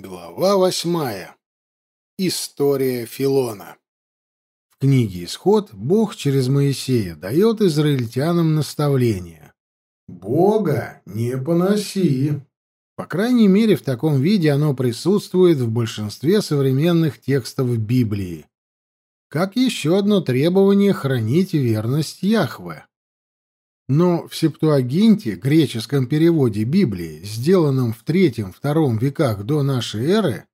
Глава восьмая. История Филона. В книге «Исход» Бог через Моисея дает израильтянам наставление. «Бога не поноси». По крайней мере, в таком виде оно присутствует в большинстве современных текстов Библии. Как еще одно требование хранить верность Яхве. Но в Септуагинте, греческом переводе Библии, сделанном в III-II веках до нашей эры,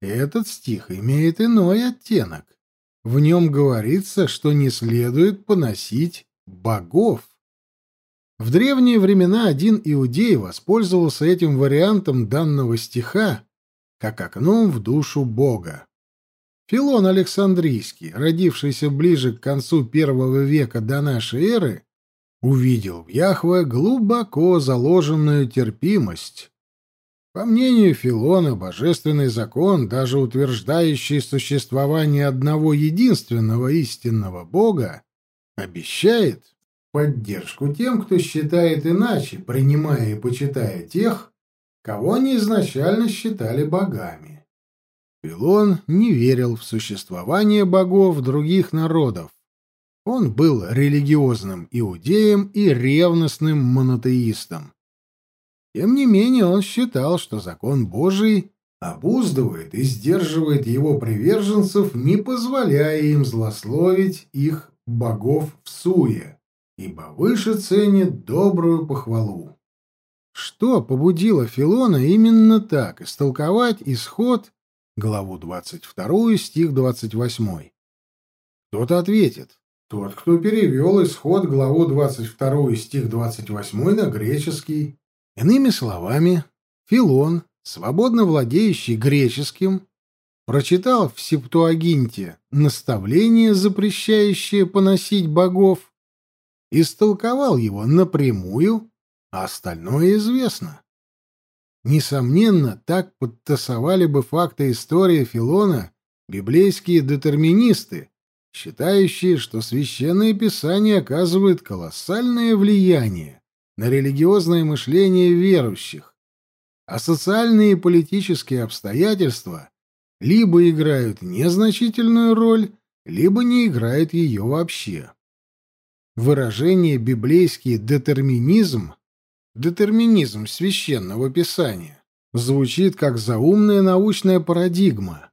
этот стих имеет иной оттенок. В нем говорится, что не следует поносить богов. В древние времена один иудей воспользовался этим вариантом данного стиха как окном в душу Бога. Филон Александрийский, родившийся ближе к концу первого века до нашей эры, увидел в Яхве глубоко заложенную терпимость. По мнению Филона, божественный закон, даже утверждающий существование одного единственного истинного Бога, обещает поддержку тем, кто считает иначе, принимая и почитая тех, кого они изначально считали богами. Филон не верил в существование богов других народов, он был религиозным иудеем и ревностным монотеистом. Тем не менее, он считал, что закон Божий обуздывает и сдерживает его приверженцев, не позволяя им злословить их богов в суе, ибо выше ценит добрую похвалу. Что побудило Филона именно так истолковать исход, главу 22, стих 28? Кто-то ответит, тот, кто перевел исход главу 22 стих 28 на греческий. Иными словами, Филон, свободно владеющий греческим, прочитал в Септуагинте наставление, запрещающее поносить богов, истолковал его напрямую, а остальное известно. Несомненно, так подтасовали бы факты истории Филона библейские детерминисты, считающие, что священное писание оказывает колоссальное влияние на религиозное мышление верующих, а социальные и политические обстоятельства либо играют незначительную роль, либо не играют ее вообще. Выражение «библейский детерминизм» детерминизм священного писания звучит как заумная научная парадигма,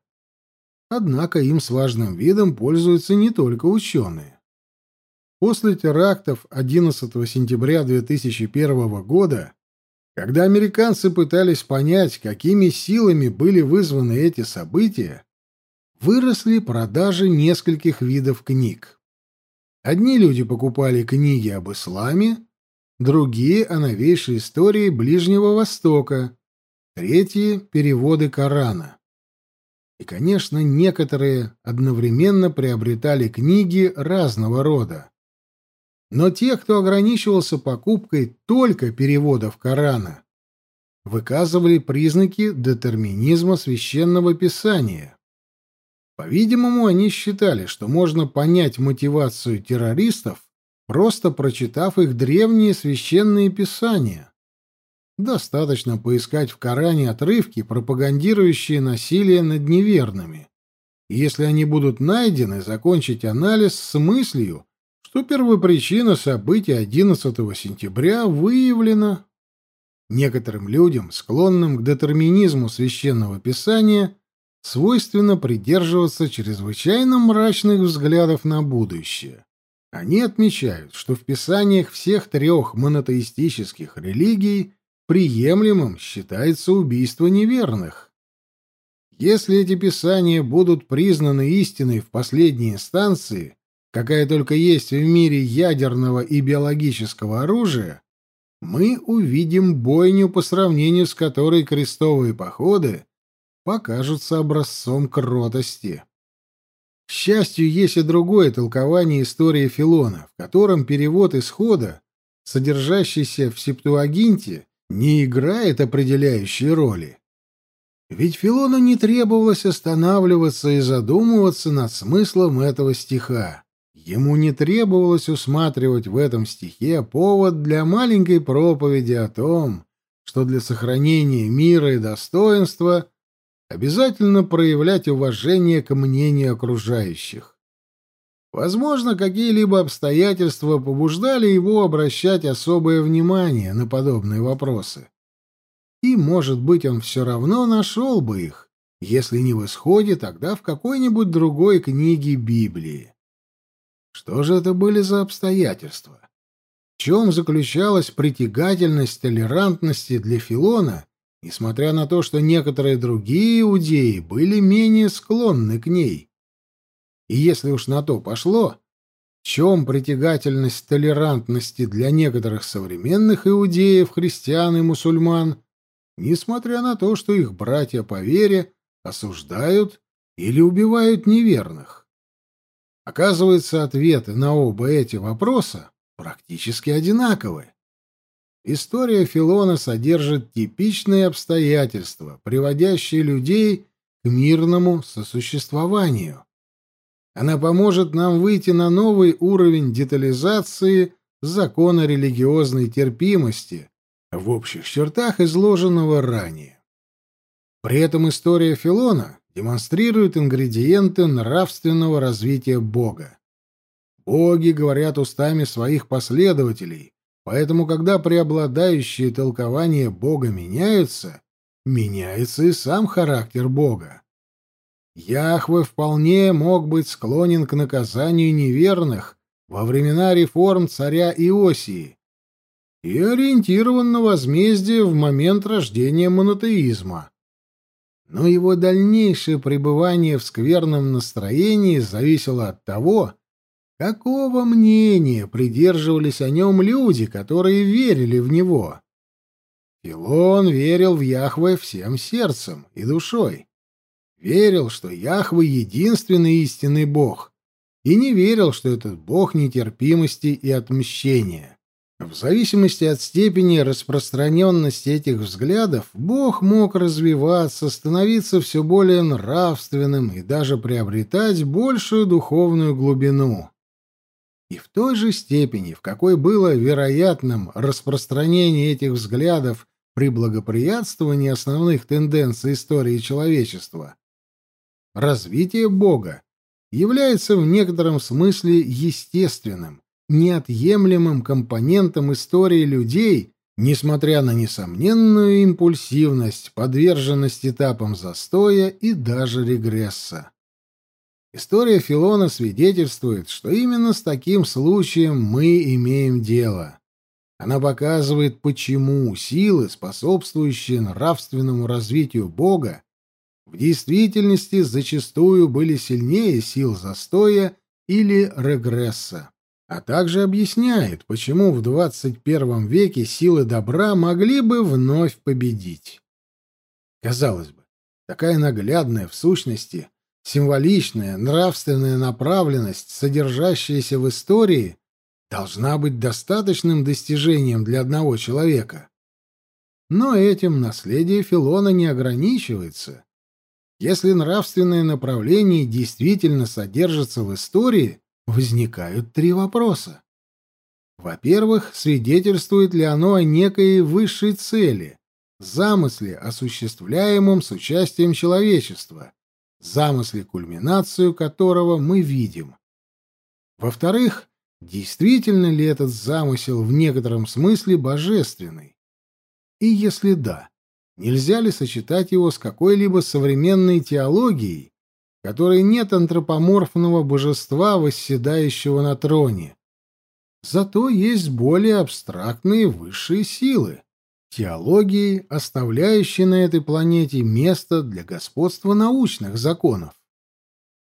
Однако им с важным видом пользуются не только ученые. После терактов 11 сентября 2001 года, когда американцы пытались понять, какими силами были вызваны эти события, выросли продажи нескольких видов книг. Одни люди покупали книги об исламе, другие — о новейшей истории Ближнего Востока, третьи — переводы Корана. И, конечно, некоторые одновременно приобретали книги разного рода. Но те, кто ограничивался покупкой только переводов Корана, выказывали признаки детерминизма священного писания. По-видимому, они считали, что можно понять мотивацию террористов, просто прочитав их древние священные писания. Достаточно поискать в Коране отрывки, пропагандирующие насилие над неверными. И если они будут найдены, закончить анализ с мыслью, что первопричина событий 11 сентября выявлена. Некоторым людям, склонным к детерминизму священного писания, свойственно придерживаться чрезвычайно мрачных взглядов на будущее. Они отмечают, что в писаниях всех трех монотеистических религий приемлемым считается убийство неверных. Если эти писания будут признаны истиной в последней инстанции, какая только есть в мире ядерного и биологического оружия, мы увидим бойню, по сравнению с которой крестовые походы покажутся образцом кротости. К счастью, есть и другое толкование истории Филона, в котором перевод исхода, содержащийся в Септуагинте, не играет определяющей роли. Ведь Филону не требовалось останавливаться и задумываться над смыслом этого стиха. Ему не требовалось усматривать в этом стихе повод для маленькой проповеди о том, что для сохранения мира и достоинства обязательно проявлять уважение к мнению окружающих. Возможно, какие-либо обстоятельства побуждали его обращать особое внимание на подобные вопросы. И, может быть, он все равно нашел бы их, если не в исходе, тогда в какой-нибудь другой книге Библии. Что же это были за обстоятельства? В чем заключалась притягательность толерантности для Филона, несмотря на то, что некоторые другие иудеи были менее склонны к ней? И если уж на то пошло, в чем притягательность толерантности для некоторых современных иудеев, христиан и мусульман, несмотря на то, что их братья по вере осуждают или убивают неверных? Оказывается, ответы на оба эти вопроса практически одинаковы. История Филона содержит типичные обстоятельства, приводящие людей к мирному сосуществованию. Она поможет нам выйти на новый уровень детализации закона религиозной терпимости в общих чертах изложенного ранее. При этом история Филона демонстрирует ингредиенты нравственного развития Бога. Боги говорят устами своих последователей, поэтому когда преобладающие толкования Бога меняются, меняется и сам характер Бога. Яхве вполне мог быть склонен к наказанию неверных во времена реформ царя Иосии и ориентирован на возмездие в момент рождения монотеизма. Но его дальнейшее пребывание в скверном настроении зависело от того, какого мнения придерживались о нем люди, которые верили в него. Филон верил в Яхве всем сердцем и душой верил, что Яхве — единственный истинный Бог, и не верил, что этот Бог нетерпимости и отмщения. В зависимости от степени распространенности этих взглядов, Бог мог развиваться, становиться все более нравственным и даже приобретать большую духовную глубину. И в той же степени, в какой было вероятным распространение этих взглядов при благоприятствовании основных тенденций истории человечества, развитие Бога является в некотором смысле естественным, неотъемлемым компонентом истории людей, несмотря на несомненную импульсивность, подверженность этапам застоя и даже регресса. История Филона свидетельствует, что именно с таким случаем мы имеем дело. Она показывает, почему силы, способствующие нравственному развитию Бога, в действительности зачастую были сильнее сил застоя или регресса, а также объясняет, почему в 21 веке силы добра могли бы вновь победить. Казалось бы, такая наглядная в сущности, символичная, нравственная направленность, содержащаяся в истории, должна быть достаточным достижением для одного человека. Но этим наследие Филона не ограничивается. Если нравственное направление действительно содержится в истории, возникают три вопроса. Во-первых, свидетельствует ли оно о некой высшей цели, замысле, осуществляемом с участием человечества, замысле, кульминацию которого мы видим. Во-вторых, действительно ли этот замысел в некотором смысле божественный? И если да, Нельзя ли сочетать его с какой-либо современной теологией, которой нет антропоморфного божества, восседающего на троне? Зато есть более абстрактные высшие силы, теологии, оставляющие на этой планете место для господства научных законов.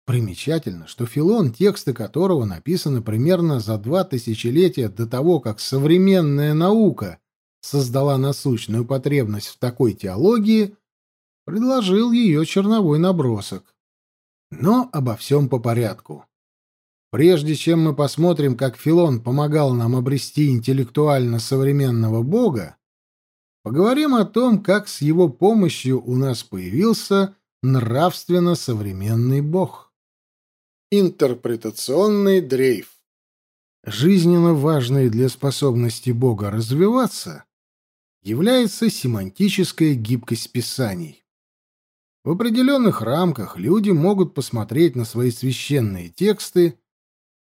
Примечательно, что Филон, тексты которого написаны примерно за два тысячелетия до того, как современная наука создала насущную потребность в такой теологии, предложил ее черновой набросок. Но обо всем по порядку. Прежде чем мы посмотрим, как Филон помогал нам обрести интеллектуально современного Бога, поговорим о том, как с его помощью у нас появился нравственно современный Бог. Интерпретационный дрейф. Жизненно важный для способности Бога развиваться является семантическая гибкость писаний. В определенных рамках люди могут посмотреть на свои священные тексты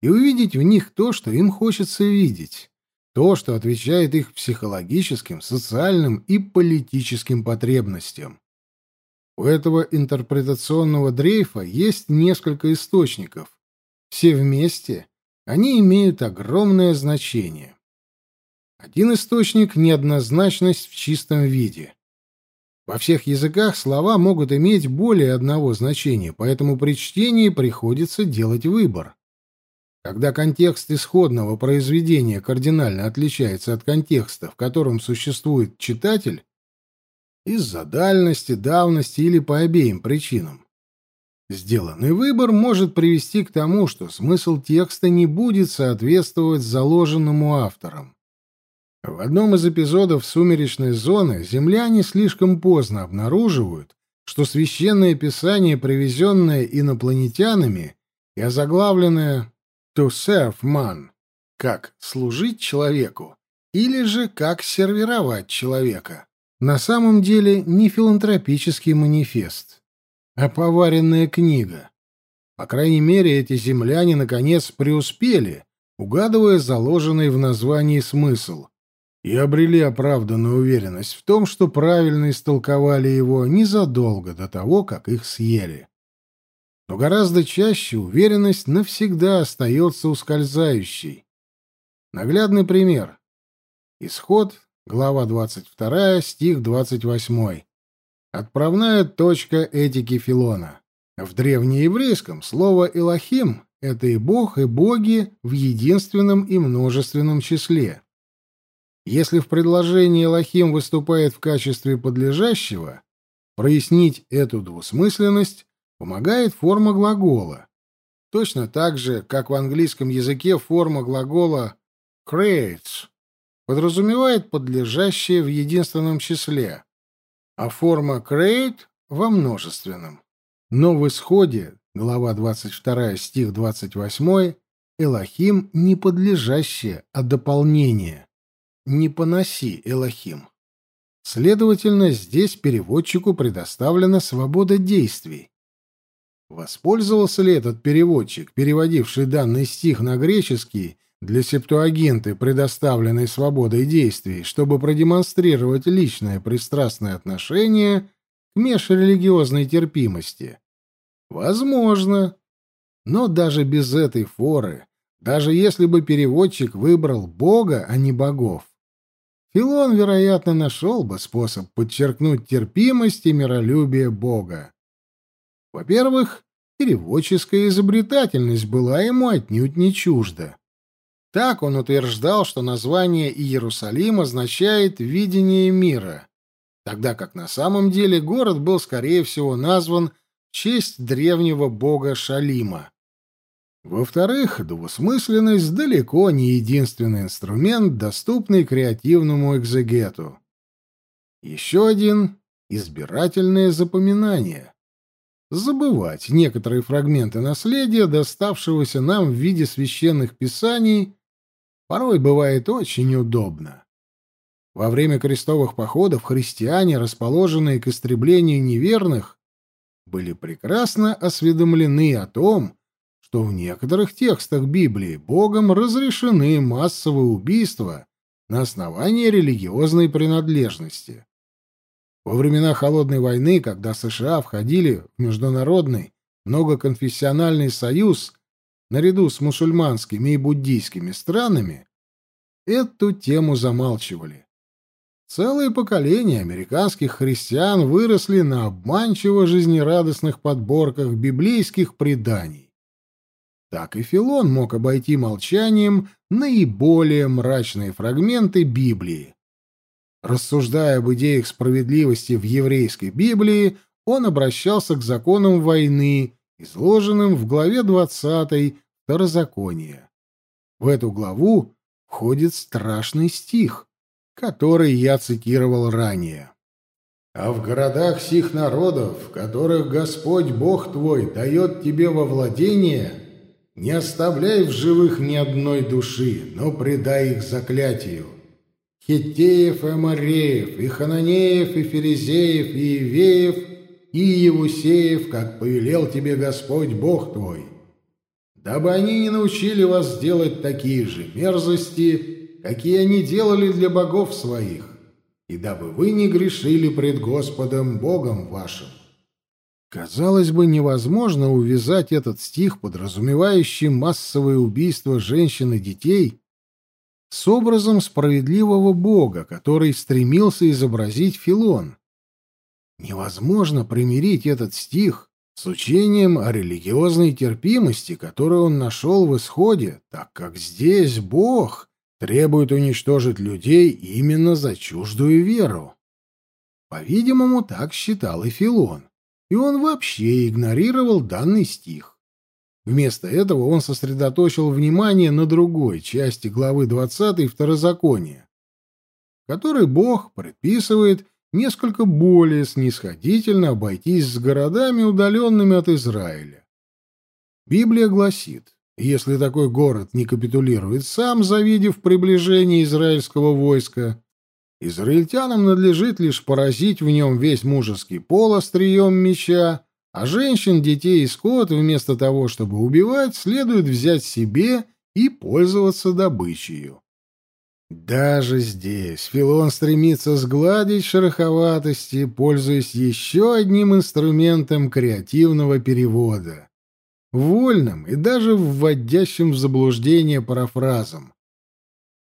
и увидеть в них то, что им хочется видеть, то, что отвечает их психологическим, социальным и политическим потребностям. У этого интерпретационного дрейфа есть несколько источников. Все вместе они имеют огромное значение. Один источник — неоднозначность в чистом виде. Во всех языках слова могут иметь более одного значения, поэтому при чтении приходится делать выбор. Когда контекст исходного произведения кардинально отличается от контекста, в котором существует читатель, из-за дальности, давности или по обеим причинам, сделанный выбор может привести к тому, что смысл текста не будет соответствовать заложенному автором. В одном из эпизодов «Сумеречной зоны» земляне слишком поздно обнаруживают, что священное писание, привезенное инопланетянами и озаглавленное «To serve man» — как служить человеку, или же как сервировать человека, на самом деле не филантропический манифест, а поваренная книга. По крайней мере, эти земляне наконец преуспели, угадывая заложенный в названии смысл — и обрели оправданную уверенность в том, что правильно истолковали его незадолго до того, как их съели. Но гораздо чаще уверенность навсегда остается ускользающей. Наглядный пример. Исход, глава 22, стих 28. Отправная точка этики Филона. В древнееврейском слово «элохим» — это и бог, и боги в единственном и множественном числе. Если в предложении Лохим выступает в качестве подлежащего, прояснить эту двусмысленность помогает форма глагола. Точно так же, как в английском языке форма глагола creates подразумевает подлежащее в единственном числе, а форма create во множественном. Но в исходе, глава 22, стих 28, Элохим не подлежащее, а дополнение не поноси, Элохим. Следовательно, здесь переводчику предоставлена свобода действий. Воспользовался ли этот переводчик, переводивший данный стих на греческий, для септуагинты, предоставленной свободой действий, чтобы продемонстрировать личное пристрастное отношение к межрелигиозной терпимости? Возможно. Но даже без этой форы, даже если бы переводчик выбрал Бога, а не богов, Филон, вероятно, нашел бы способ подчеркнуть терпимость и миролюбие Бога. Во-первых, переводческая изобретательность была ему отнюдь не чужда. Так он утверждал, что название Иерусалим означает «видение мира», тогда как на самом деле город был, скорее всего, назван в честь древнего бога Шалима. Во-вторых, двусмысленность далеко не единственный инструмент, доступный креативному экзегету. Еще один — избирательное запоминание. Забывать некоторые фрагменты наследия, доставшегося нам в виде священных писаний, порой бывает очень удобно. Во время крестовых походов христиане, расположенные к истреблению неверных, были прекрасно осведомлены о том, что в некоторых текстах Библии Богом разрешены массовые убийства на основании религиозной принадлежности. Во времена Холодной войны, когда США входили в международный многоконфессиональный союз наряду с мусульманскими и буддийскими странами, эту тему замалчивали. Целые поколения американских христиан выросли на обманчиво жизнерадостных подборках библейских преданий так и Филон мог обойти молчанием наиболее мрачные фрагменты Библии. Рассуждая об идеях справедливости в еврейской Библии, он обращался к законам войны, изложенным в главе 20 Второзакония. В эту главу входит страшный стих, который я цитировал ранее. «А в городах сих народов, которых Господь Бог твой дает тебе во владение, не оставляй в живых ни одной души, но предай их заклятию. Хиттеев и Амареев, и Хананеев, и Ферезеев, и Ивеев, и Евусеев, как повелел тебе Господь Бог твой, дабы они не научили вас делать такие же мерзости, какие они делали для богов своих, и дабы вы не грешили пред Господом Богом вашим. Казалось бы, невозможно увязать этот стих, подразумевающий массовое убийство женщин и детей, с образом справедливого Бога, который стремился изобразить Филон. Невозможно примирить этот стих с учением о религиозной терпимости, которую он нашел в исходе, так как здесь Бог требует уничтожить людей именно за чуждую веру. По-видимому, так считал и Филон и он вообще игнорировал данный стих. Вместо этого он сосредоточил внимание на другой части главы 20 Второзакония, в которой Бог предписывает несколько более снисходительно обойтись с городами, удаленными от Израиля. Библия гласит, если такой город не капитулирует сам, завидев приближение израильского войска, Израильтянам надлежит лишь поразить в нем весь мужеский пол острием меча, а женщин, детей и скот вместо того, чтобы убивать, следует взять себе и пользоваться добычей. Даже здесь Филон стремится сгладить шероховатости, пользуясь еще одним инструментом креативного перевода — вольным и даже вводящим в заблуждение парафразом.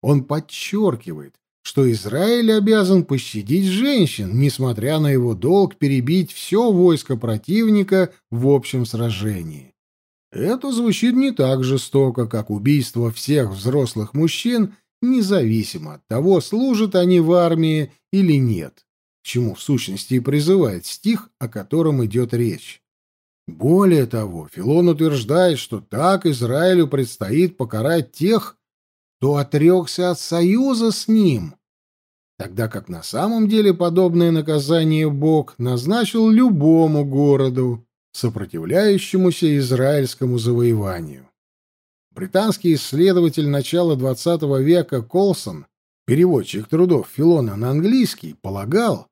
Он подчеркивает, что Израиль обязан пощадить женщин, несмотря на его долг перебить все войско противника в общем сражении. Это звучит не так жестоко, как убийство всех взрослых мужчин, независимо от того, служат они в армии или нет, чему в сущности и призывает стих, о котором идет речь. Более того, Филон утверждает, что так Израилю предстоит покарать тех, кто отрекся от союза с ним, тогда как на самом деле подобное наказание Бог назначил любому городу, сопротивляющемуся израильскому завоеванию. Британский исследователь начала XX века Колсон, переводчик трудов Филона на английский, полагал,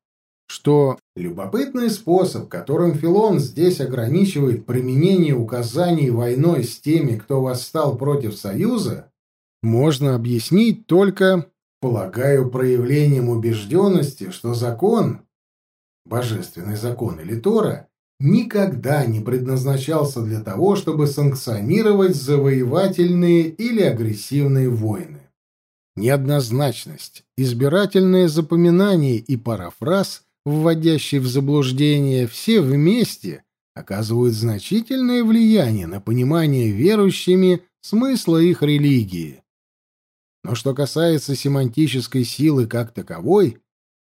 что любопытный способ, которым Филон здесь ограничивает применение указаний войной с теми, кто восстал против Союза, можно объяснить только, полагаю, проявлением убежденности, что закон, божественный закон или Тора, никогда не предназначался для того, чтобы санкционировать завоевательные или агрессивные войны. Неоднозначность, избирательное запоминание и парафраз, вводящий в заблуждение, все вместе оказывают значительное влияние на понимание верующими смысла их религии. Но что касается семантической силы как таковой,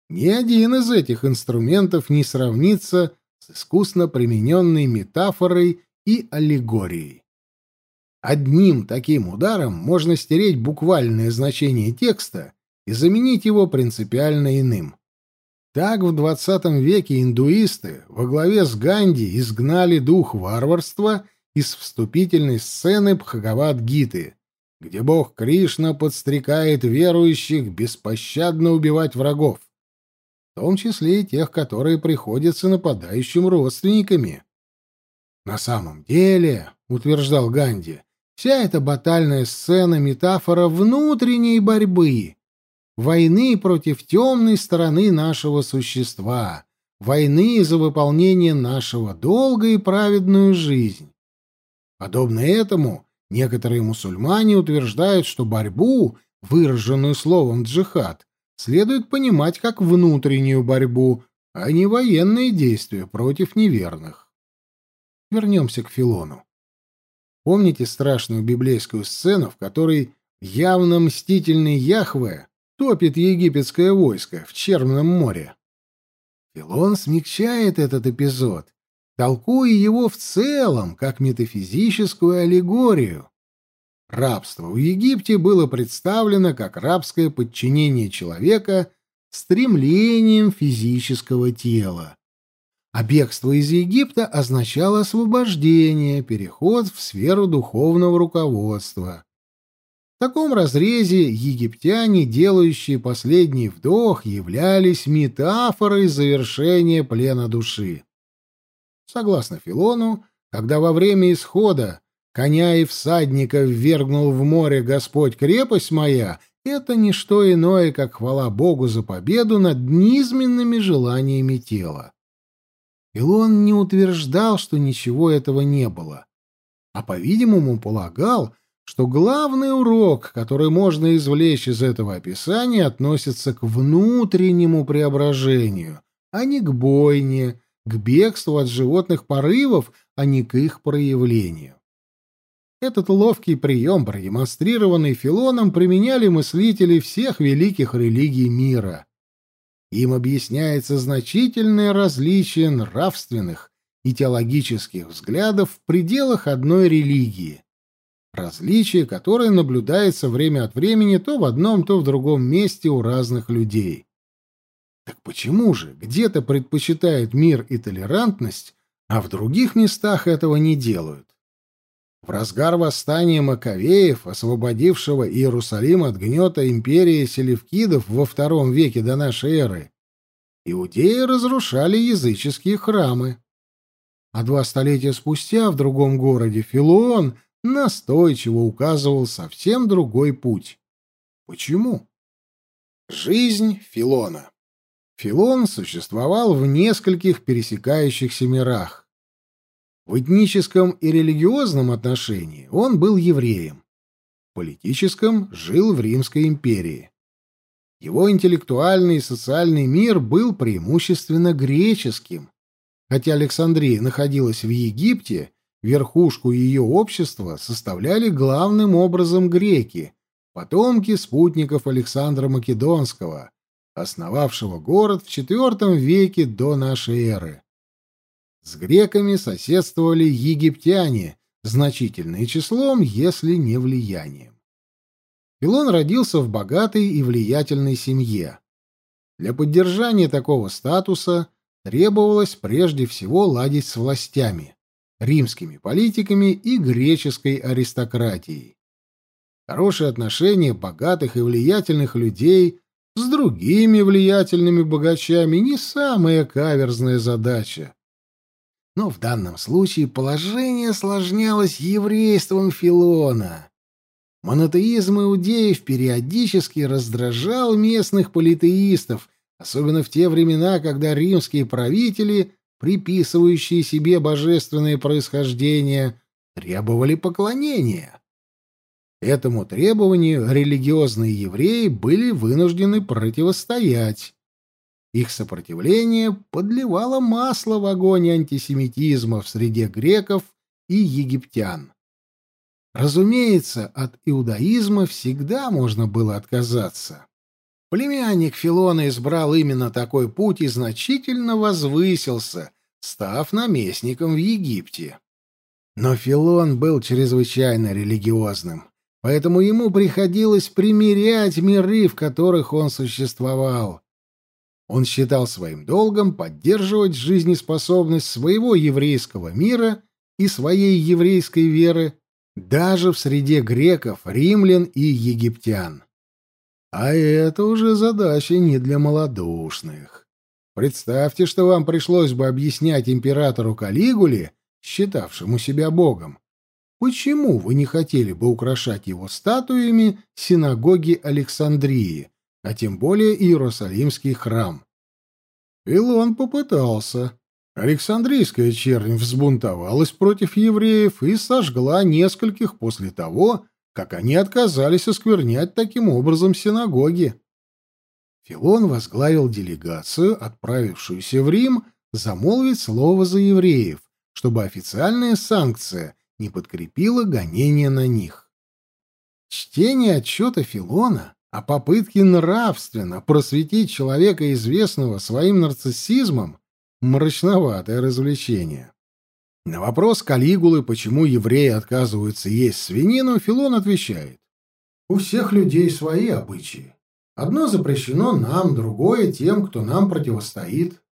ни один из этих инструментов не сравнится с искусно примененной метафорой и аллегорией. Одним таким ударом можно стереть буквальное значение текста и заменить его принципиально иным. Так в XX веке индуисты во главе с Ганди изгнали дух варварства из вступительной сцены Бхагавад-гиты, где бог Кришна подстрекает верующих беспощадно убивать врагов, в том числе и тех, которые приходятся нападающим родственниками. На самом деле, утверждал Ганди, вся эта батальная сцена — метафора внутренней борьбы, войны против темной стороны нашего существа, войны за выполнение нашего долга и праведную жизнь. Подобно этому Некоторые мусульмане утверждают, что борьбу, выраженную словом «джихад», следует понимать как внутреннюю борьбу, а не военные действия против неверных. Вернемся к Филону. Помните страшную библейскую сцену, в которой явно мстительный Яхве топит египетское войско в Черном море? Филон смягчает этот эпизод толкуя его в целом как метафизическую аллегорию. Рабство в Египте было представлено как рабское подчинение человека стремлением физического тела. А бегство из Египта означало освобождение, переход в сферу духовного руководства. В таком разрезе египтяне, делающие последний вдох, являлись метафорой завершения плена души. Согласно Филону, когда во время исхода коня и всадника ввергнул в море Господь крепость моя, это не что иное, как хвала Богу за победу над низменными желаниями тела. Илон не утверждал, что ничего этого не было, а, по-видимому, полагал, что главный урок, который можно извлечь из этого описания, относится к внутреннему преображению, а не к бойне, к бегству от животных порывов, а не к их проявлению. Этот ловкий прием, продемонстрированный Филоном, применяли мыслители всех великих религий мира. Им объясняется значительное различие нравственных и теологических взглядов в пределах одной религии. Различие, которое наблюдается время от времени то в одном, то в другом месте у разных людей. Так почему же где-то предпочитают мир и толерантность, а в других местах этого не делают? В разгар восстания Маковеев, освободившего Иерусалим от гнета империи селевкидов во втором веке до нашей эры, иудеи разрушали языческие храмы. А два столетия спустя в другом городе Филон настойчиво указывал совсем другой путь. Почему? Жизнь Филона. Филон существовал в нескольких пересекающихся мирах в этническом и религиозном отношении он был евреем. В политическом жил в Римской империи. Его интеллектуальный и социальный мир был преимущественно греческим. Хотя Александрия находилась в Египте, верхушку ее общества составляли главным образом греки, потомки спутников Александра Македонского, основавшего город в IV веке до нашей эры. С греками соседствовали египтяне, значительные числом, если не влиянием. Филон родился в богатой и влиятельной семье. Для поддержания такого статуса требовалось прежде всего ладить с властями, римскими политиками и греческой аристократией. Хорошие отношения богатых и влиятельных людей с другими влиятельными богачами не самая каверзная задача. Но в данном случае положение осложнялось еврейством Филона. Монотеизм иудеев периодически раздражал местных политеистов, особенно в те времена, когда римские правители, приписывающие себе божественное происхождение, требовали поклонения. Этому требованию религиозные евреи были вынуждены противостоять. Их сопротивление подливало масло в огонь антисемитизма в среде греков и египтян. Разумеется, от иудаизма всегда можно было отказаться. Племянник Филона избрал именно такой путь и значительно возвысился, став наместником в Египте. Но Филон был чрезвычайно религиозным, поэтому ему приходилось примирять миры, в которых он существовал, он считал своим долгом поддерживать жизнеспособность своего еврейского мира и своей еврейской веры даже в среде греков, римлян и египтян. А это уже задача не для малодушных. Представьте, что вам пришлось бы объяснять императору Калигуле, считавшему себя богом, почему вы не хотели бы украшать его статуями синагоги Александрии, а тем более Иерусалимский храм. Илон попытался. Александрийская чернь взбунтовалась против евреев и сожгла нескольких после того, как они отказались осквернять таким образом синагоги. Филон возглавил делегацию, отправившуюся в Рим, замолвить слово за евреев, чтобы официальная санкция не подкрепила гонения на них. Чтение отчета Филона а попытки нравственно просветить человека, известного своим нарциссизмом, мрачноватое развлечение. На вопрос Калигулы, почему евреи отказываются есть свинину, Филон отвечает. «У всех людей свои обычаи. Одно запрещено нам, другое тем, кто нам противостоит».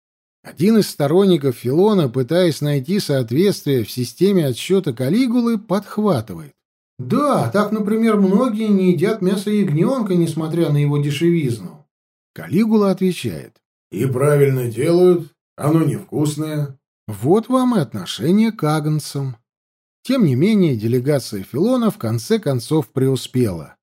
Один из сторонников Филона, пытаясь найти соответствие в системе отсчета Калигулы, подхватывает. Да, так, например, многие не едят мясо ягненка, несмотря на его дешевизну. Калигула отвечает. И правильно делают, оно невкусное. Вот вам и отношение к агнцам. Тем не менее, делегация Филона в конце концов преуспела.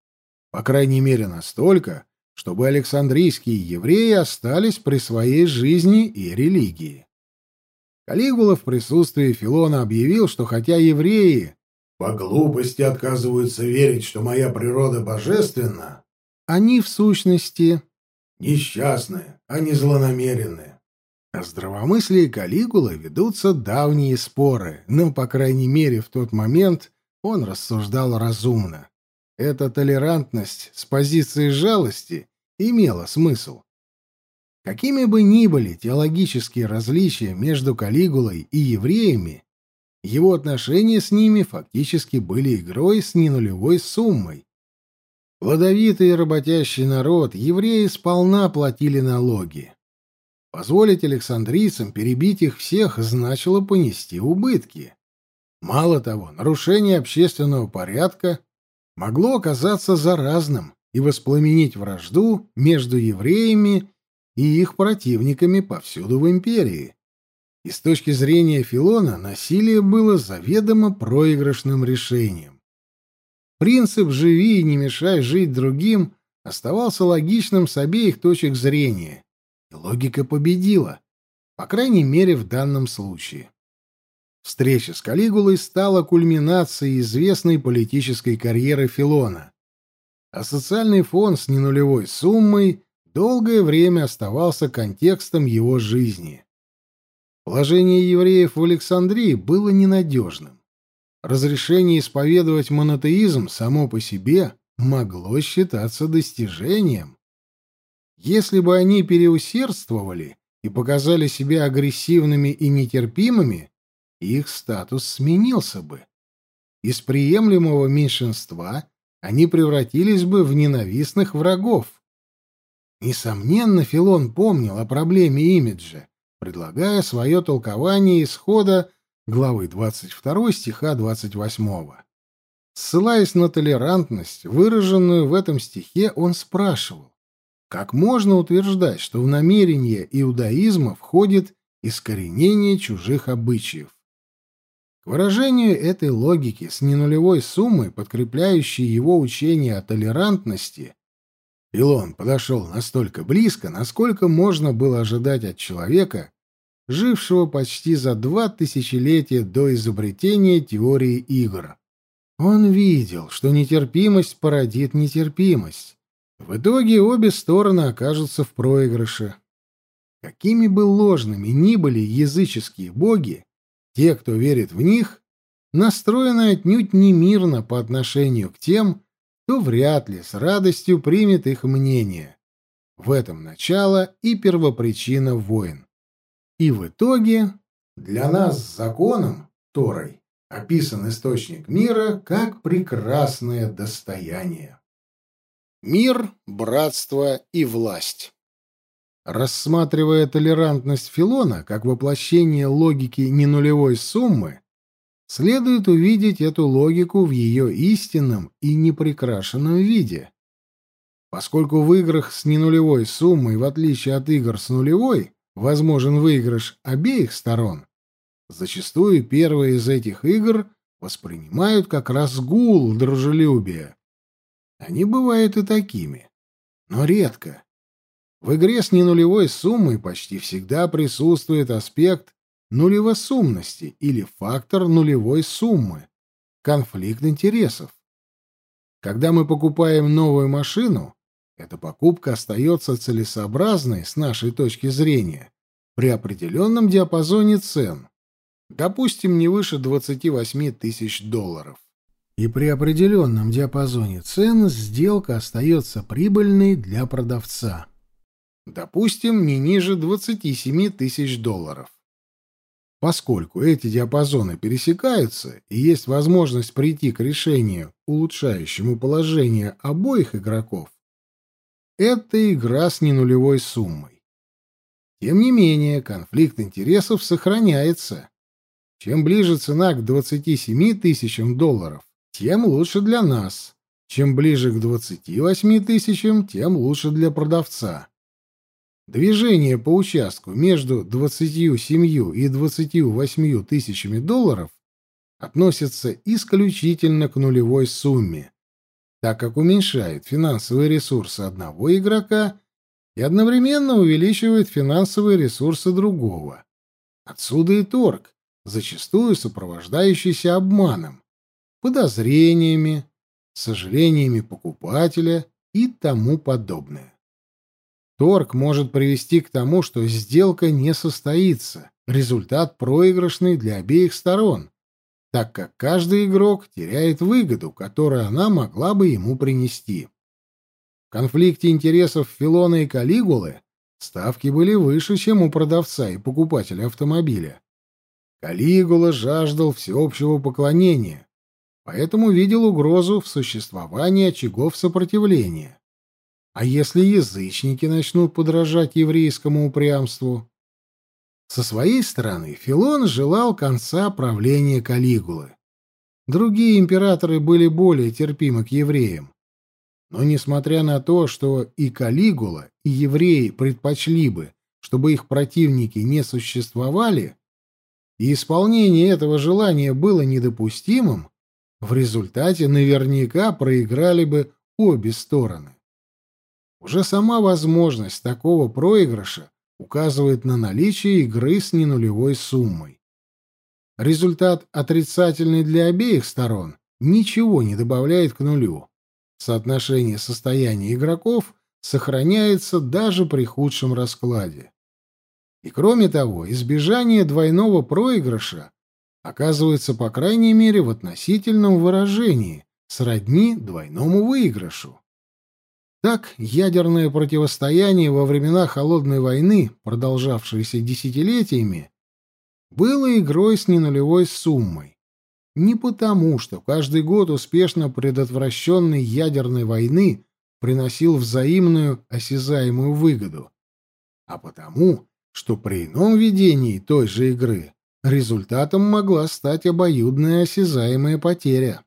По крайней мере, настолько, чтобы александрийские евреи остались при своей жизни и религии. Калигула в присутствии Филона объявил, что хотя евреи по глупости отказываются верить, что моя природа божественна, они в сущности несчастные, а не злонамеренные. О здравомыслии Калигулы ведутся давние споры, но, по крайней мере, в тот момент он рассуждал разумно. Эта толерантность с позиции жалости имела смысл. Какими бы ни были теологические различия между Калигулой и евреями, его отношения с ними фактически были игрой с ненулевой суммой. Плодовитый и работящий народ, евреи сполна платили налоги. Позволить александрийцам перебить их всех значило понести убытки. Мало того, нарушение общественного порядка могло оказаться заразным и воспламенить вражду между евреями и их противниками повсюду в империи. И с точки зрения Филона насилие было заведомо проигрышным решением. Принцип «живи и не мешай жить другим» оставался логичным с обеих точек зрения, и логика победила, по крайней мере в данном случае. Встреча с Калигулой стала кульминацией известной политической карьеры Филона, а социальный фон с ненулевой суммой долгое время оставался контекстом его жизни. Положение евреев в Александрии было ненадежным. Разрешение исповедовать монотеизм само по себе могло считаться достижением. Если бы они переусердствовали и показали себя агрессивными и нетерпимыми, их статус сменился бы. Из приемлемого меньшинства они превратились бы в ненавистных врагов. Несомненно, Филон помнил о проблеме имиджа, предлагая свое толкование исхода главы 22 стиха 28. Ссылаясь на толерантность, выраженную в этом стихе, он спрашивал, как можно утверждать, что в намерение иудаизма входит искоренение чужих обычаев? Выражению этой логики с ненулевой суммой, подкрепляющей его учение о толерантности, Илон подошел настолько близко, насколько можно было ожидать от человека, жившего почти за два тысячелетия до изобретения теории игр. Он видел, что нетерпимость породит нетерпимость. В итоге обе стороны окажутся в проигрыше. Какими бы ложными ни были языческие боги, те, кто верит в них, настроены отнюдь не мирно по отношению к тем, то вряд ли с радостью примет их мнение. В этом начало и первопричина войн. И в итоге для нас законом, Торой, описан источник мира как прекрасное достояние. Мир, братство и власть. Рассматривая толерантность Филона как воплощение логики ненулевой суммы, следует увидеть эту логику в ее истинном и неприкрашенном виде. Поскольку в играх с ненулевой суммой, в отличие от игр с нулевой, возможен выигрыш обеих сторон, зачастую первые из этих игр воспринимают как разгул дружелюбия. Они бывают и такими, но редко. В игре с ненулевой суммой почти всегда присутствует аспект нулевосумности или фактор нулевой суммы, конфликт интересов. Когда мы покупаем новую машину, эта покупка остается целесообразной с нашей точки зрения при определенном диапазоне цен, допустим, не выше 28 тысяч долларов. И при определенном диапазоне цен сделка остается прибыльной для продавца. Допустим, не ниже 27 тысяч долларов. Поскольку эти диапазоны пересекаются и есть возможность прийти к решению, улучшающему положение обоих игроков, это игра с ненулевой суммой. Тем не менее, конфликт интересов сохраняется. Чем ближе цена к 27 тысячам долларов, тем лучше для нас. Чем ближе к 28 тысячам, тем лучше для продавца. Движение по участку между 27 и 28 тысячами долларов относится исключительно к нулевой сумме, так как уменьшает финансовые ресурсы одного игрока и одновременно увеличивает финансовые ресурсы другого. Отсюда и торг, зачастую сопровождающийся обманом, подозрениями, сожалениями покупателя и тому подобное. Торг может привести к тому, что сделка не состоится, результат проигрышный для обеих сторон, так как каждый игрок теряет выгоду, которую она могла бы ему принести. В конфликте интересов Филона и Калигулы ставки были выше, чем у продавца и покупателя автомобиля. Калигула жаждал всеобщего поклонения, поэтому видел угрозу в существовании очагов сопротивления. А если язычники начнут подражать еврейскому упрямству? Со своей стороны Филон желал конца правления Калигулы. Другие императоры были более терпимы к евреям. Но несмотря на то, что и Калигула, и евреи предпочли бы, чтобы их противники не существовали, и исполнение этого желания было недопустимым, в результате наверняка проиграли бы обе стороны. Уже сама возможность такого проигрыша указывает на наличие игры с ненулевой суммой. Результат отрицательный для обеих сторон ничего не добавляет к нулю. Соотношение состояния игроков сохраняется даже при худшем раскладе. И кроме того, избежание двойного проигрыша оказывается, по крайней мере, в относительном выражении, сродни двойному выигрышу. Так, ядерное противостояние во времена Холодной войны, продолжавшееся десятилетиями, было игрой с ненулевой суммой. Не потому, что каждый год успешно предотвращенной ядерной войны приносил взаимную осязаемую выгоду, а потому, что при ином ведении той же игры результатом могла стать обоюдная осязаемая потеря.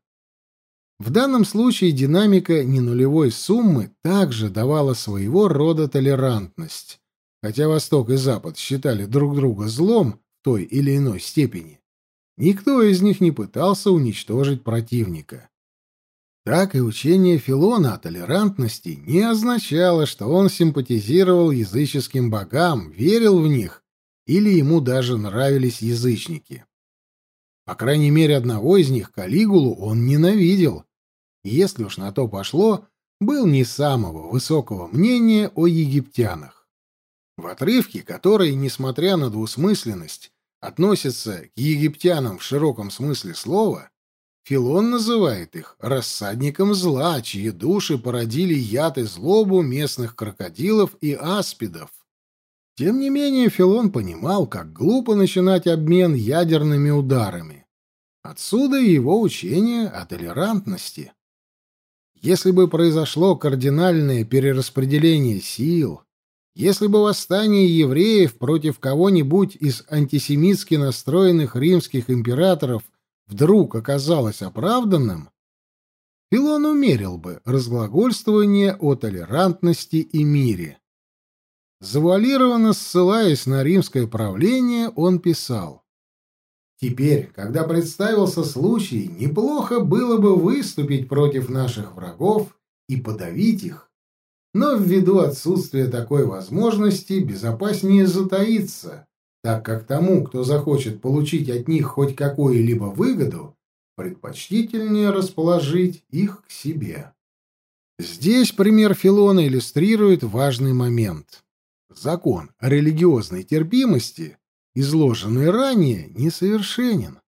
В данном случае динамика ненулевой суммы также давала своего рода толерантность. Хотя Восток и Запад считали друг друга злом в той или иной степени, никто из них не пытался уничтожить противника. Так и учение Филона о толерантности не означало, что он симпатизировал языческим богам, верил в них или ему даже нравились язычники. По крайней мере, одного из них, Калигулу, он ненавидел, если уж на то пошло, был не самого высокого мнения о египтянах. В отрывке, который, несмотря на двусмысленность, относится к египтянам в широком смысле слова, Филон называет их рассадником зла, чьи души породили яд и злобу местных крокодилов и аспидов. Тем не менее, Филон понимал, как глупо начинать обмен ядерными ударами. Отсюда его учение о толерантности. Если бы произошло кардинальное перераспределение сил, если бы восстание евреев против кого-нибудь из антисемитски настроенных римских императоров вдруг оказалось оправданным, Филон умерил бы разглагольствование о толерантности и мире. Завуалированно ссылаясь на римское правление, он писал Теперь, когда представился случай, неплохо было бы выступить против наших врагов и подавить их. Но ввиду отсутствия такой возможности безопаснее затаиться, так как тому, кто захочет получить от них хоть какую-либо выгоду, предпочтительнее расположить их к себе. Здесь пример Филона иллюстрирует важный момент. Закон религиозной терпимости изложенный ранее, несовершенен.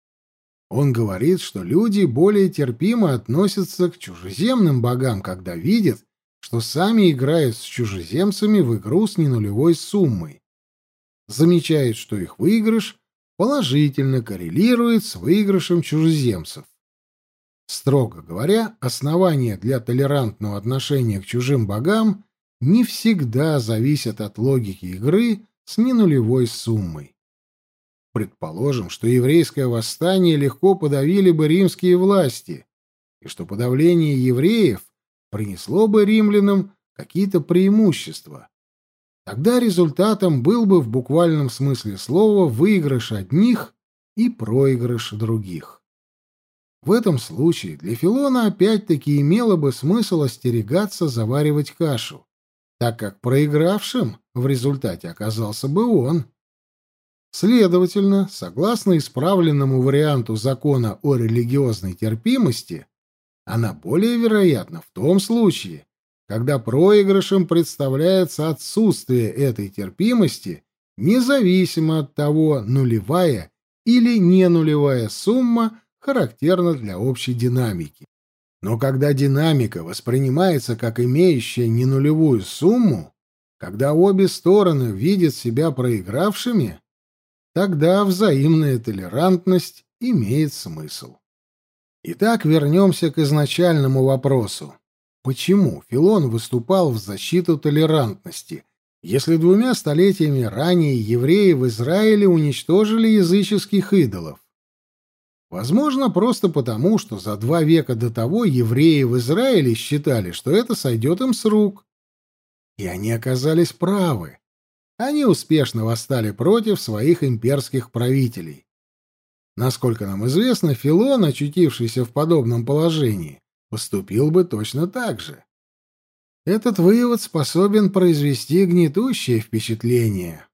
Он говорит, что люди более терпимо относятся к чужеземным богам, когда видят, что сами играют с чужеземцами в игру с ненулевой суммой. Замечают, что их выигрыш положительно коррелирует с выигрышем чужеземцев. Строго говоря, основания для толерантного отношения к чужим богам не всегда зависят от логики игры с ненулевой суммой. Предположим, что еврейское восстание легко подавили бы римские власти, и что подавление евреев принесло бы римлянам какие-то преимущества. тогда результатом был бы в буквальном смысле слова выигрыш одних и проигрыш других. В этом случае для Филона опять-таки имело бы смысл остерегаться заваривать кашу, так как проигравшим в результате оказался бы он. Следовательно, согласно исправленному варианту закона о религиозной терпимости, она более вероятна в том случае, когда проигрышем представляется отсутствие этой терпимости, независимо от того, нулевая или не нулевая сумма характерна для общей динамики. Но когда динамика воспринимается как имеющая ненулевую сумму, когда обе стороны видят себя проигравшими, тогда взаимная толерантность имеет смысл. Итак, вернемся к изначальному вопросу. Почему Филон выступал в защиту толерантности, если двумя столетиями ранее евреи в Израиле уничтожили языческих идолов? Возможно, просто потому, что за два века до того евреи в Израиле считали, что это сойдет им с рук. И они оказались правы они успешно восстали против своих имперских правителей. Насколько нам известно, Филон, очутившийся в подобном положении, поступил бы точно так же. Этот вывод способен произвести гнетущее впечатление.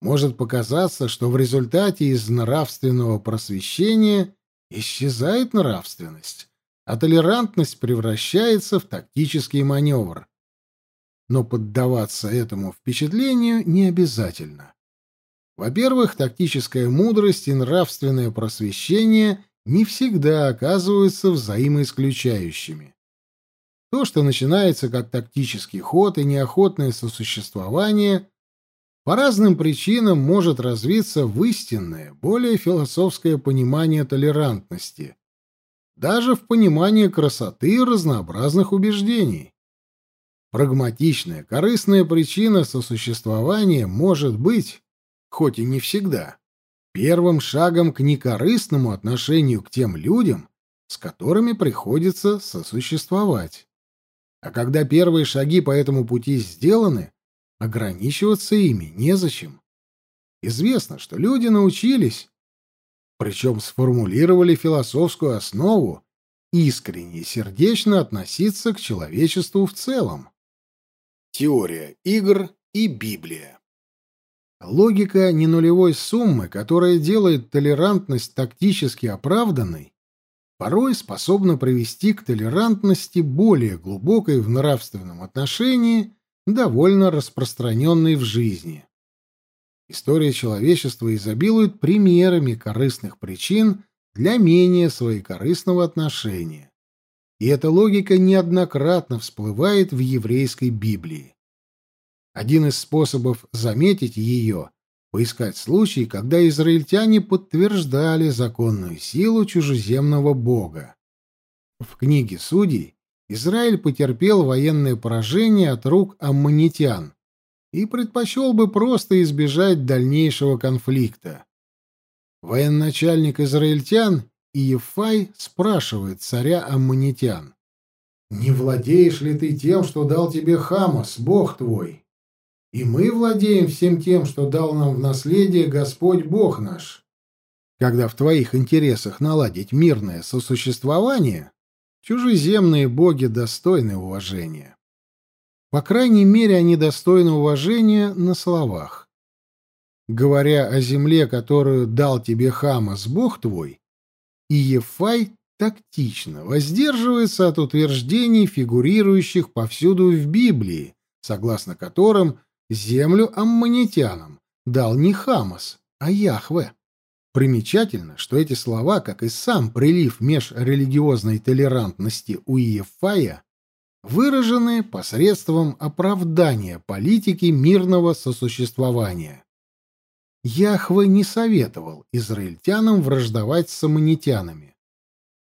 Может показаться, что в результате из нравственного просвещения исчезает нравственность, а толерантность превращается в тактический маневр но поддаваться этому впечатлению не обязательно. Во-первых, тактическая мудрость и нравственное просвещение не всегда оказываются взаимоисключающими. То, что начинается как тактический ход и неохотное сосуществование, по разным причинам может развиться в истинное, более философское понимание толерантности, даже в понимание красоты разнообразных убеждений. Прагматичная, корыстная причина сосуществования может быть, хоть и не всегда, первым шагом к некорыстному отношению к тем людям, с которыми приходится сосуществовать. А когда первые шаги по этому пути сделаны, ограничиваться ими незачем. Известно, что люди научились, причем сформулировали философскую основу, искренне и сердечно относиться к человечеству в целом. Теория игр и Библия. Логика ненулевой суммы, которая делает толерантность тактически оправданной, порой способна привести к толерантности более глубокой в нравственном отношении, довольно распространенной в жизни. История человечества изобилует примерами корыстных причин для менее своекорыстного отношения и эта логика неоднократно всплывает в еврейской Библии. Один из способов заметить ее — поискать случаи, когда израильтяне подтверждали законную силу чужеземного бога. В книге Судей Израиль потерпел военное поражение от рук аммонитян и предпочел бы просто избежать дальнейшего конфликта. Военачальник израильтян и Ефай спрашивает царя Аммонитян. «Не владеешь ли ты тем, что дал тебе Хамас, Бог твой? И мы владеем всем тем, что дал нам в наследие Господь Бог наш. Когда в твоих интересах наладить мирное сосуществование, чужеземные боги достойны уважения. По крайней мере, они достойны уважения на словах. Говоря о земле, которую дал тебе Хамас, Бог твой, и Ефай тактично воздерживается от утверждений, фигурирующих повсюду в Библии, согласно которым землю аммонитянам дал не Хамас, а Яхве. Примечательно, что эти слова, как и сам прилив межрелигиозной толерантности у Ефая, выражены посредством оправдания политики мирного сосуществования. Яхве не советовал израильтянам враждовать с аммонитянами.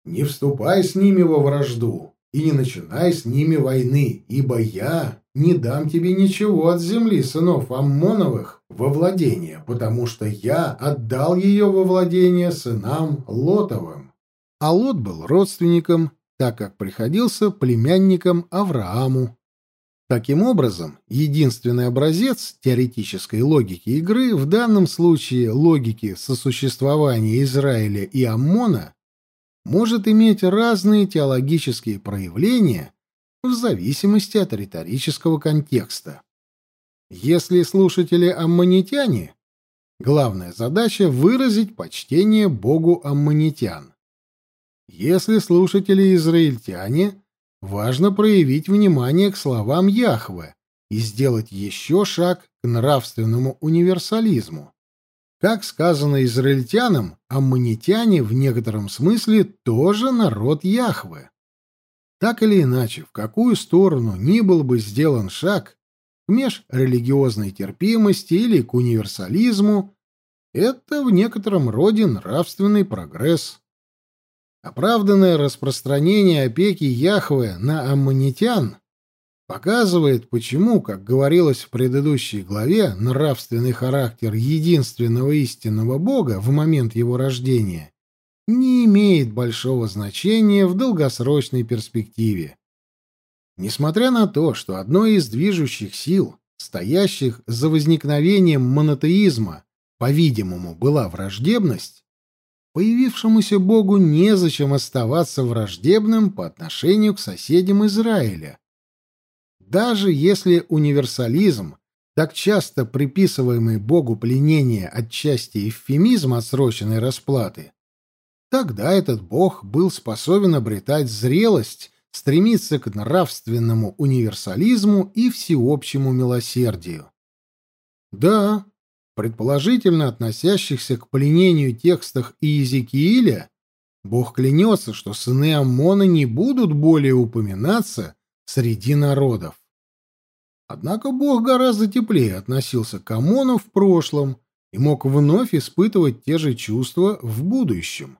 «Не вступай с ними во вражду и не начинай с ними войны, ибо я не дам тебе ничего от земли сынов Аммоновых во владение, потому что я отдал ее во владение сынам Лотовым». А Лот был родственником, так как приходился племянником Аврааму. Таким образом, единственный образец теоретической логики игры, в данном случае логики сосуществования Израиля и Аммона, может иметь разные теологические проявления в зависимости от риторического контекста. Если слушатели аммонитяне, главная задача — выразить почтение Богу аммонитян. Если слушатели израильтяне, важно проявить внимание к словам Яхве и сделать еще шаг к нравственному универсализму. Как сказано израильтянам, аммонитяне в некотором смысле тоже народ Яхве. Так или иначе, в какую сторону ни был бы сделан шаг к межрелигиозной терпимости или к универсализму, это в некотором роде нравственный прогресс. Оправданное распространение опеки Яхве на аммонитян показывает, почему, как говорилось в предыдущей главе, нравственный характер единственного истинного Бога в момент его рождения не имеет большого значения в долгосрочной перспективе. Несмотря на то, что одной из движущих сил, стоящих за возникновением монотеизма, по-видимому, была враждебность, Появившемуся Богу незачем оставаться враждебным по отношению к соседям Израиля. Даже если универсализм, так часто приписываемый Богу пленение отчасти эвфемизм отсроченной расплаты, тогда этот Бог был способен обретать зрелость, стремиться к нравственному универсализму и всеобщему милосердию. Да, предположительно относящихся к пленению текстах Иезекииля, Бог клянется, что сыны Аммона не будут более упоминаться среди народов. Однако Бог гораздо теплее относился к Амону в прошлом и мог вновь испытывать те же чувства в будущем.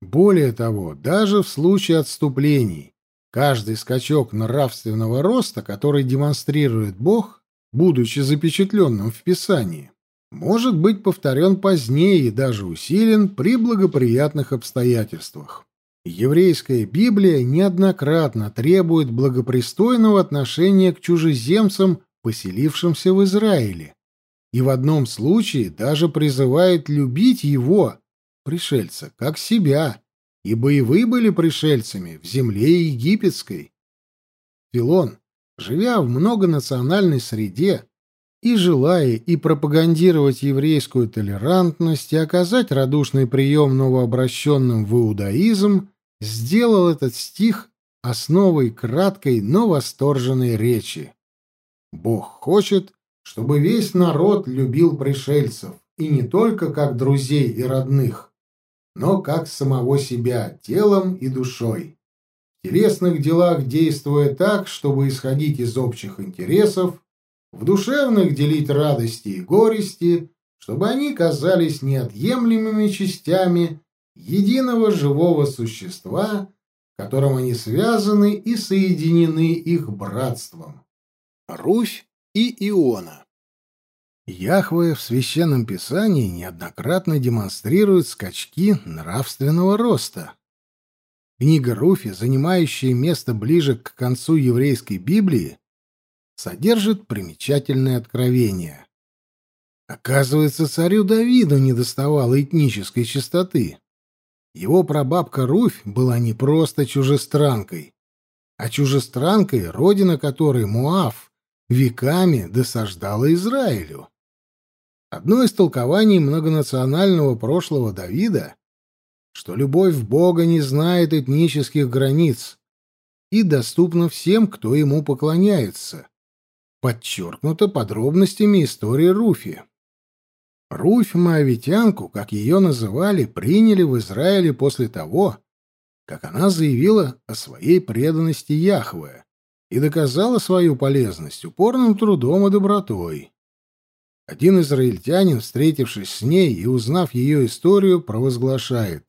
Более того, даже в случае отступлений, каждый скачок нравственного роста, который демонстрирует Бог, будучи запечатленным в Писании, может быть повторен позднее и даже усилен при благоприятных обстоятельствах. Еврейская Библия неоднократно требует благопристойного отношения к чужеземцам, поселившимся в Израиле, и в одном случае даже призывает любить его, пришельца, как себя, ибо и вы были пришельцами в земле египетской. Филон, живя в многонациональной среде, и желая и пропагандировать еврейскую толерантность, и оказать радушный прием новообращенным в иудаизм, сделал этот стих основой краткой, но восторженной речи. Бог хочет, чтобы весь народ любил пришельцев, и не только как друзей и родных, но как самого себя телом и душой. В телесных делах действуя так, чтобы исходить из общих интересов, в душевных делить радости и горести, чтобы они казались неотъемлемыми частями единого живого существа, которым они связаны и соединены их братством. Руфь и Иона Яхве в Священном Писании неоднократно демонстрирует скачки нравственного роста. Книга Руфи, занимающая место ближе к концу еврейской Библии, содержит примечательное откровение. Оказывается, царю Давиду недоставало этнической чистоты. Его прабабка Руфь была не просто чужестранкой, а чужестранкой, родина которой Муав веками досаждала Израилю. Одно из толкований многонационального прошлого Давида, что любовь в Бога не знает этнических границ и доступна всем, кто ему поклоняется подчеркнуто подробностями истории Руфи. Руфь Моавитянку, как ее называли, приняли в Израиле после того, как она заявила о своей преданности Яхве и доказала свою полезность упорным трудом и добротой. Один израильтянин, встретившись с ней и узнав ее историю, провозглашает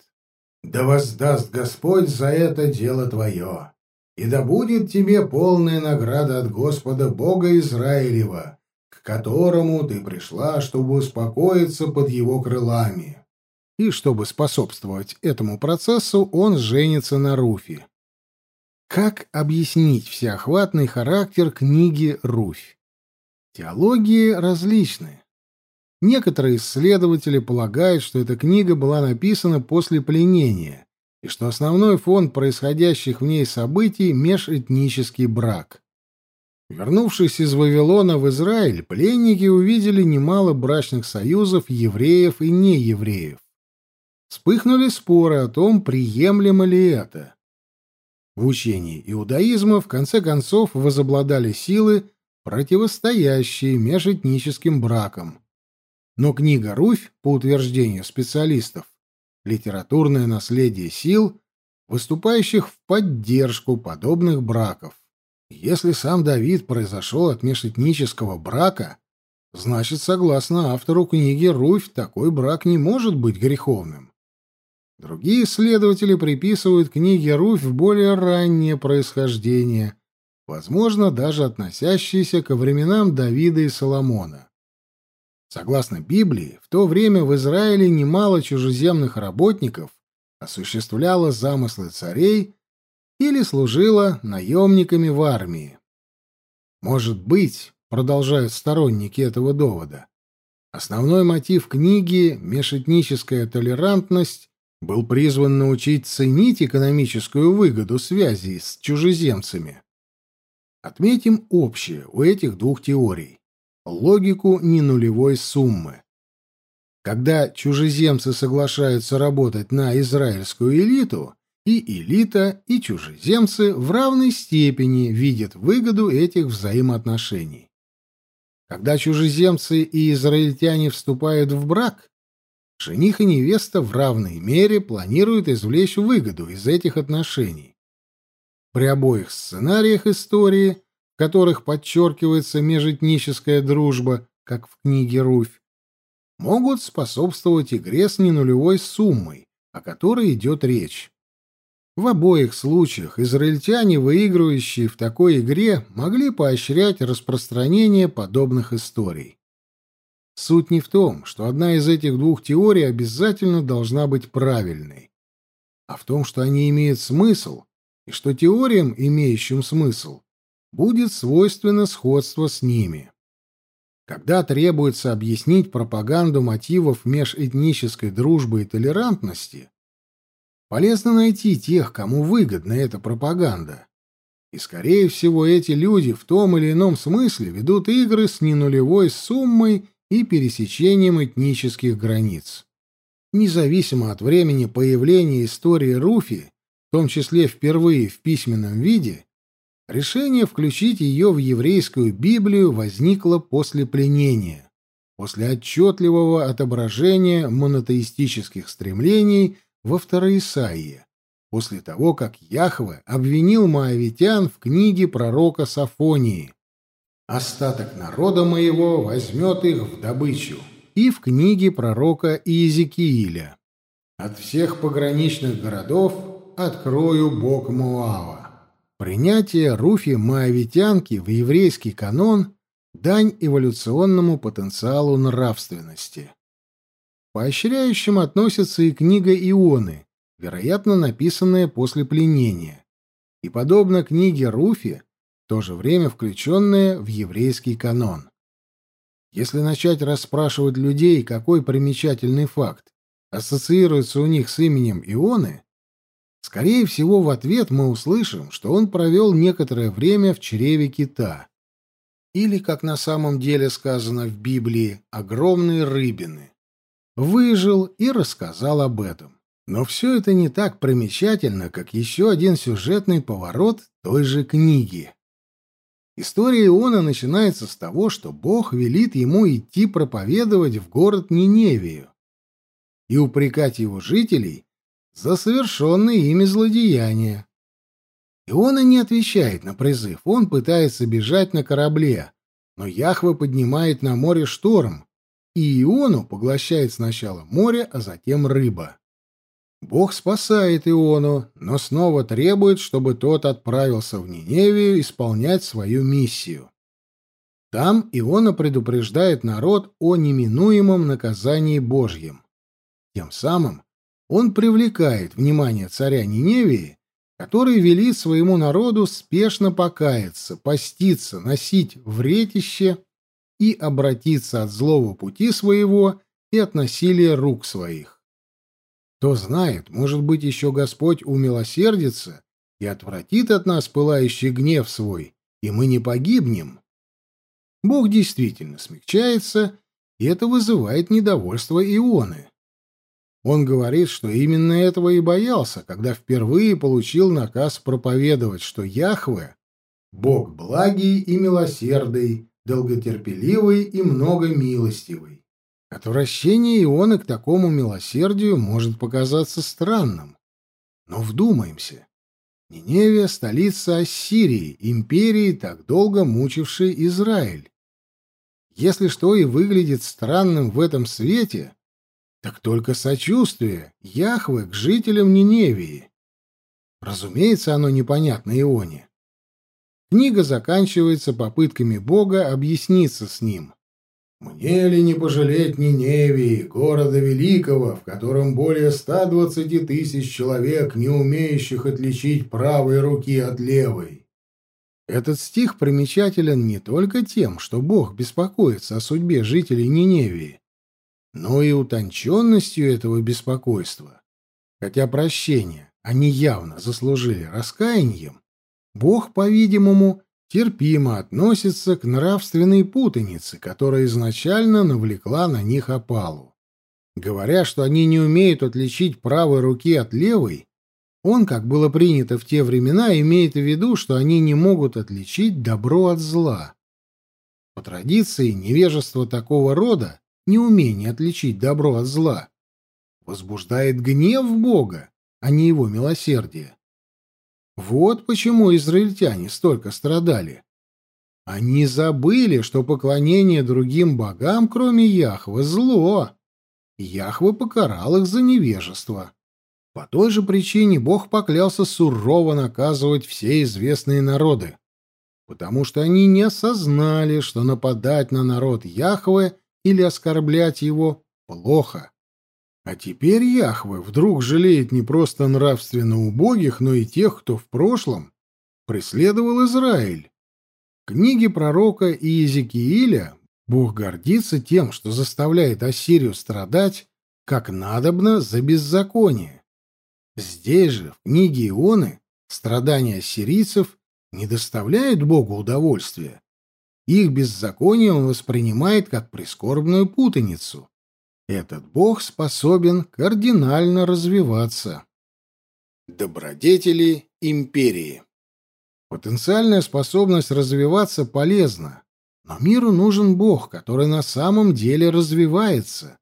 «Да воздаст Господь за это дело твое!» И да будет тебе полная награда от Господа Бога Израилева, к которому ты пришла, чтобы успокоиться под его крылами. И чтобы способствовать этому процессу, он женится на Руфе. Как объяснить всеохватный характер книги «Руфь»? Теологии различны. Некоторые исследователи полагают, что эта книга была написана после пленения, и что основной фон происходящих в ней событий — межэтнический брак. Вернувшись из Вавилона в Израиль, пленники увидели немало брачных союзов евреев и неевреев. Вспыхнули споры о том, приемлемо ли это. В учении иудаизма в конце концов возобладали силы, противостоящие межэтническим бракам. Но книга «Руфь», по утверждению специалистов, литературное наследие сил, выступающих в поддержку подобных браков. Если сам Давид произошел от межэтнического брака, значит, согласно автору книги «Руфь», такой брак не может быть греховным. Другие исследователи приписывают книге «Руфь» более раннее происхождение, возможно, даже относящееся ко временам Давида и Соломона. Согласно Библии, в то время в Израиле немало чужеземных работников осуществляло замыслы царей или служило наемниками в армии. Может быть, продолжают сторонники этого довода, основной мотив книги «Межэтническая толерантность» был призван научить ценить экономическую выгоду связи с чужеземцами. Отметим общее у этих двух теорий логику ненулевой суммы. Когда чужеземцы соглашаются работать на израильскую элиту, и элита, и чужеземцы в равной степени видят выгоду этих взаимоотношений. Когда чужеземцы и израильтяне вступают в брак, жених и невеста в равной мере планируют извлечь выгоду из этих отношений. При обоих сценариях истории в которых подчеркивается межэтническая дружба, как в книге Руфь, могут способствовать игре с ненулевой суммой, о которой идет речь. В обоих случаях израильтяне, выигрывающие в такой игре, могли поощрять распространение подобных историй. Суть не в том, что одна из этих двух теорий обязательно должна быть правильной, а в том, что они имеют смысл, и что теориям, имеющим смысл, будет свойственно сходство с ними. Когда требуется объяснить пропаганду мотивов межэтнической дружбы и толерантности, полезно найти тех, кому выгодна эта пропаганда. И, скорее всего, эти люди в том или ином смысле ведут игры с ненулевой суммой и пересечением этнических границ. Независимо от времени появления истории Руфи, в том числе впервые в письменном виде, Решение включить ее в еврейскую Библию возникло после пленения, после отчетливого отображения монотеистических стремлений во Второисаии, после того, как Яхве обвинил моавитян в книге пророка Сафонии «Остаток народа моего возьмет их в добычу» и в книге пророка Иезекииля «От всех пограничных городов открою Бог Муава». Принятие Руфи Моавитянки в еврейский канон — дань эволюционному потенциалу нравственности. Поощряющим относится и книга Ионы, вероятно, написанная после пленения, и, подобно книге Руфи, в то же время включенная в еврейский канон. Если начать расспрашивать людей, какой примечательный факт ассоциируется у них с именем Ионы, Скорее всего, в ответ мы услышим, что он провел некоторое время в чреве кита. Или, как на самом деле сказано в Библии, огромные рыбины. Выжил и рассказал об этом. Но все это не так примечательно, как еще один сюжетный поворот той же книги. История Иона начинается с того, что Бог велит ему идти проповедовать в город Ниневию и упрекать его жителей за совершенные ими злодеяния. Иона не отвечает на призыв, он пытается бежать на корабле, но Яхва поднимает на море шторм, и Иону поглощает сначала море, а затем рыба. Бог спасает Иону, но снова требует, чтобы тот отправился в Ниневию исполнять свою миссию. Там Иона предупреждает народ о неминуемом наказании Божьем. Тем самым он привлекает внимание царя Ниневии, который велит своему народу спешно покаяться, поститься, носить вретище и обратиться от злого пути своего и от насилия рук своих. Кто знает, может быть, еще Господь умилосердится и отвратит от нас пылающий гнев свой, и мы не погибнем. Бог действительно смягчается, и это вызывает недовольство Ионы. Он говорит, что именно этого и боялся, когда впервые получил наказ проповедовать, что Яхве — Бог благий и милосердный, долготерпеливый и многомилостивый. Отвращение Ионы к такому милосердию может показаться странным. Но вдумаемся. Ниневия — столица Ассирии, империи, так долго мучившей Израиль. Если что и выглядит странным в этом свете, так только сочувствие Яхвы к жителям Ниневии. Разумеется, оно непонятно Ионе. Книга заканчивается попытками Бога объясниться с ним. «Мне ли не пожалеть Ниневии, города великого, в котором более 120 тысяч человек, не умеющих отличить правой руки от левой?» Этот стих примечателен не только тем, что Бог беспокоится о судьбе жителей Ниневии, но и утонченностью этого беспокойства. Хотя прощение они явно заслужили раскаянием, Бог, по-видимому, терпимо относится к нравственной путанице, которая изначально навлекла на них опалу. Говоря, что они не умеют отличить правой руки от левой, он, как было принято в те времена, имеет в виду, что они не могут отличить добро от зла. По традиции, невежество такого рода неумение отличить добро от зла, возбуждает гнев Бога, а не его милосердие. Вот почему израильтяне столько страдали. Они забыли, что поклонение другим богам, кроме Яхвы, зло. Яхвы покарал их за невежество. По той же причине Бог поклялся сурово наказывать все известные народы, потому что они не осознали, что нападать на народ Яхвы или оскорблять его плохо. А теперь Яхве вдруг жалеет не просто нравственно убогих, но и тех, кто в прошлом преследовал Израиль. В книге пророка Иезекииля Бог гордится тем, что заставляет Ассирию страдать, как надобно за беззаконие. Здесь же, в книге Ионы, страдания ассирийцев не доставляют Богу удовольствия. Их беззаконие он воспринимает как прискорбную путаницу. Этот бог способен кардинально развиваться. Добродетели империи Потенциальная способность развиваться полезна, но миру нужен бог, который на самом деле развивается.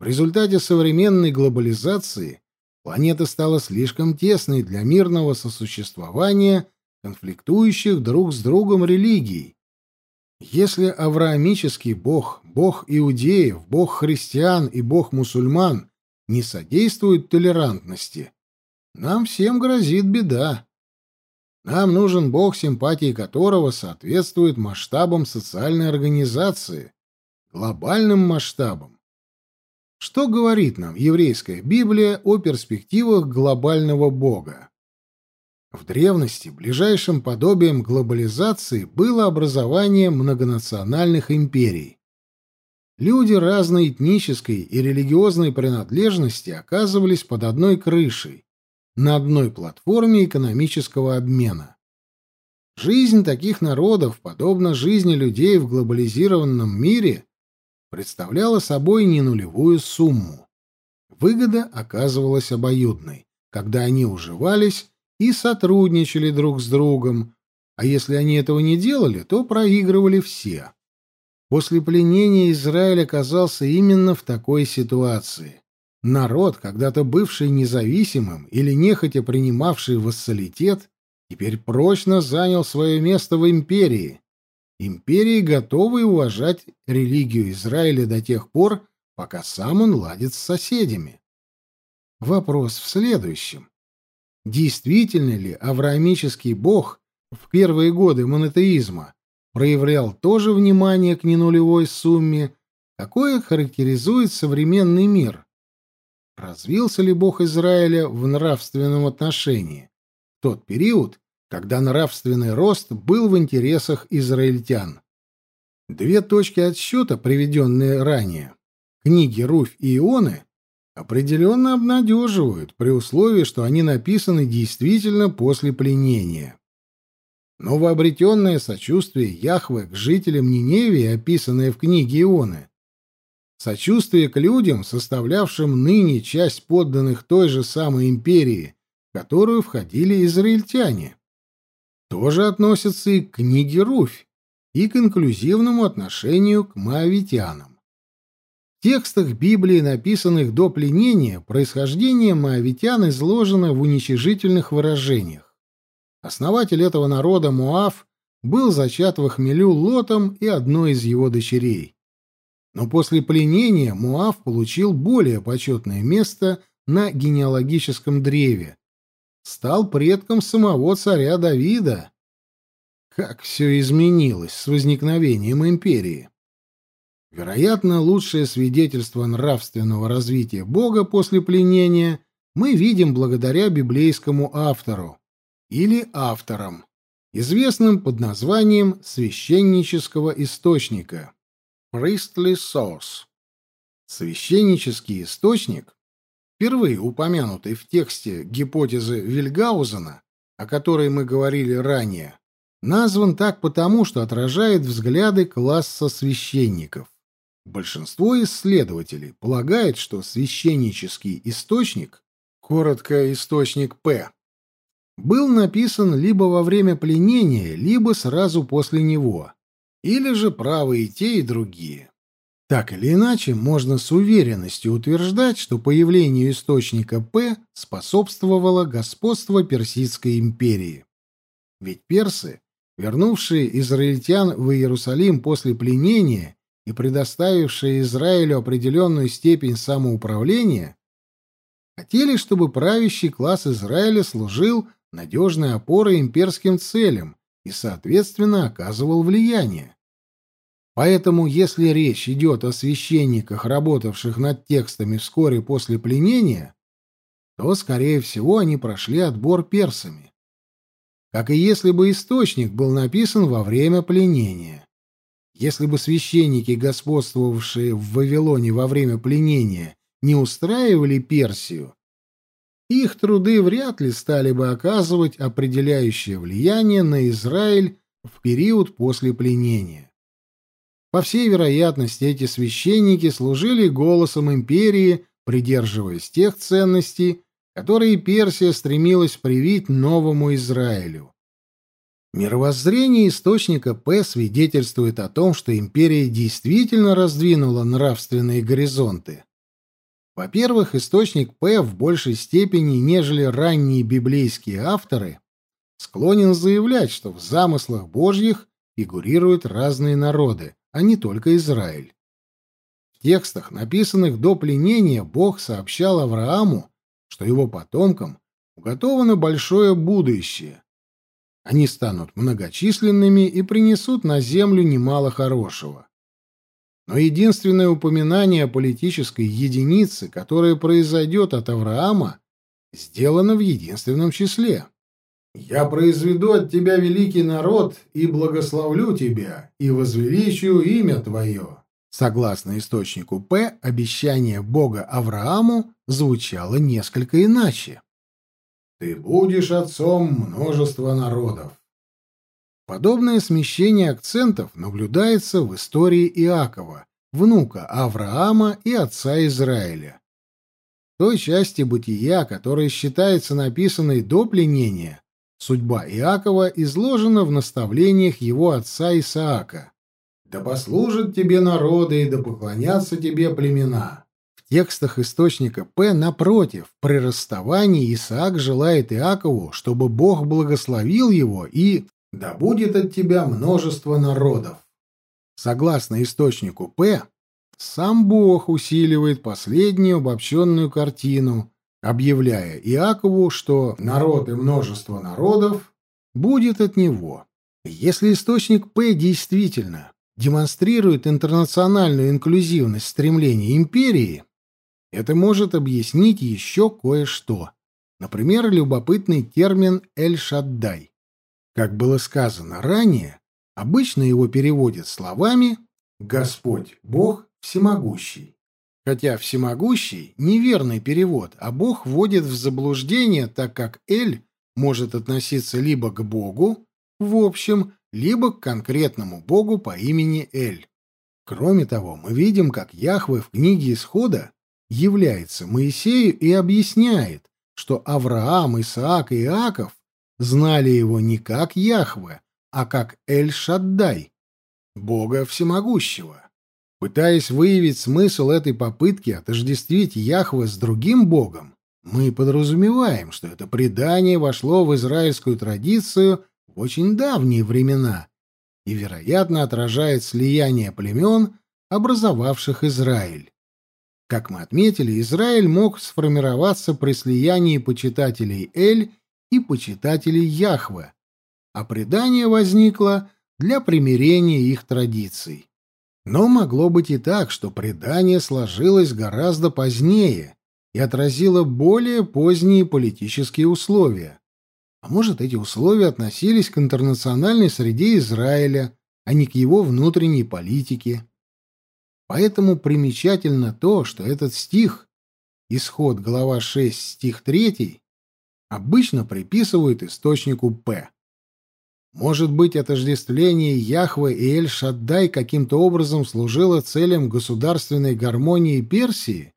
В результате современной глобализации планета стала слишком тесной для мирного сосуществования конфликтующих друг с другом религий, если авраамический бог, бог иудеев, бог христиан и бог мусульман не содействуют толерантности, нам всем грозит беда. Нам нужен бог, симпатии которого соответствует масштабам социальной организации, глобальным масштабам. Что говорит нам еврейская Библия о перспективах глобального бога? В древности ближайшим подобием глобализации было образование многонациональных империй. Люди разной этнической и религиозной принадлежности оказывались под одной крышей, на одной платформе экономического обмена. Жизнь таких народов, подобно жизни людей в глобализированном мире, представляла собой не нулевую сумму. Выгода оказывалась обоюдной, когда они уживались и сотрудничали друг с другом, а если они этого не делали, то проигрывали все. После пленения Израиль оказался именно в такой ситуации. Народ, когда-то бывший независимым или нехотя принимавший вассалитет, теперь прочно занял свое место в империи. Империи готовы уважать религию Израиля до тех пор, пока сам он ладит с соседями. Вопрос в следующем. Действительно ли авраамический бог в первые годы монотеизма проявлял тоже внимание к ненулевой сумме, какое характеризует современный мир? Развился ли бог Израиля в нравственном отношении? тот период, когда нравственный рост был в интересах израильтян. Две точки отсчета, приведенные ранее, книги Руфь и Ионы, определенно обнадеживают, при условии, что они написаны действительно после пленения. Новообретенное сочувствие Яхве к жителям Ниневии, описанное в книге Ионы, сочувствие к людям, составлявшим ныне часть подданных той же самой империи, в которую входили израильтяне, тоже относится и к книге Руфь, и к инклюзивному отношению к моавитянам текстах Библии, написанных до пленения, происхождение моавитян изложено в уничижительных выражениях. Основатель этого народа Муав был зачат в хмелю Лотом и одной из его дочерей. Но после пленения Муав получил более почетное место на генеалогическом древе. Стал предком самого царя Давида. Как все изменилось с возникновением империи. Вероятно, лучшее свидетельство нравственного развития Бога после пленения мы видим благодаря библейскому автору или авторам, известным под названием священнического источника priestly source. Священнический источник, впервые упомянутый в тексте гипотезы Вильгаузена, о которой мы говорили ранее, назван так потому, что отражает взгляды класса священников. Большинство исследователей полагает, что священнический источник, коротко источник П, был написан либо во время пленения, либо сразу после него, или же правы и те, и другие. Так или иначе, можно с уверенностью утверждать, что появлению источника П способствовало господство Персидской империи. Ведь персы, вернувшие израильтян в Иерусалим после пленения и предоставившие Израилю определенную степень самоуправления, хотели, чтобы правящий класс Израиля служил надежной опорой имперским целям и, соответственно, оказывал влияние. Поэтому, если речь идет о священниках, работавших над текстами вскоре после пленения, то, скорее всего, они прошли отбор персами. Как и если бы источник был написан во время пленения. Если бы священники, господствовавшие в Вавилоне во время пленения, не устраивали Персию, их труды вряд ли стали бы оказывать определяющее влияние на Израиль в период после пленения. По всей вероятности, эти священники служили голосом империи, придерживаясь тех ценностей, которые Персия стремилась привить новому Израилю. Мировоззрение источника П свидетельствует о том, что империя действительно раздвинула нравственные горизонты. Во-первых, источник П в большей степени, нежели ранние библейские авторы, склонен заявлять, что в замыслах Божьих фигурируют разные народы, а не только Израиль. В текстах, написанных до пленения, Бог сообщал Аврааму, что его потомкам уготовано большое будущее, они станут многочисленными и принесут на землю немало хорошего. Но единственное упоминание о политической единице, которое произойдет от Авраама, сделано в единственном числе. «Я произведу от тебя великий народ и благословлю тебя, и возвеличу имя твое». Согласно источнику П, обещание Бога Аврааму звучало несколько иначе. Ты будешь отцом множества народов. Подобное смещение акцентов наблюдается в истории Иакова, внука Авраама и отца Израиля. В той части бытия, которая считается написанной до пленения, судьба Иакова изложена в наставлениях его отца Исаака. «Да послужат тебе народы, и да поклонятся тебе племена» текстах источника П, напротив, при расставании Исаак желает Иакову, чтобы Бог благословил его и «да будет от тебя множество народов». Согласно источнику П, сам Бог усиливает последнюю обобщенную картину, объявляя Иакову, что народ и множество народов будет от него. Если источник П действительно демонстрирует интернациональную инклюзивность стремлений империи, это может объяснить еще кое-что. Например, любопытный термин «эль-шаддай». Как было сказано ранее, обычно его переводят словами «Господь, Бог всемогущий». Хотя «всемогущий» — неверный перевод, а Бог вводит в заблуждение, так как «эль» может относиться либо к Богу, в общем, либо к конкретному Богу по имени Эль. Кроме того, мы видим, как Яхве в книге Исхода является Моисею и объясняет, что Авраам, Исаак и Иаков знали его не как Яхве, а как Эль-Шаддай, Бога Всемогущего. Пытаясь выявить смысл этой попытки отождествить Яхве с другим Богом, мы подразумеваем, что это предание вошло в израильскую традицию в очень давние времена и, вероятно, отражает слияние племен, образовавших Израиль. Как мы отметили, Израиль мог сформироваться при слиянии почитателей Эль и почитателей Яхве, а предание возникло для примирения их традиций. Но могло быть и так, что предание сложилось гораздо позднее и отразило более поздние политические условия. А может, эти условия относились к интернациональной среде Израиля, а не к его внутренней политике. Поэтому примечательно то, что этот стих, исход глава 6, стих 3, обычно приписывают источнику П. Может быть, отождествление Яхве и Эль-Шаддай каким-то образом служило целям государственной гармонии Персии,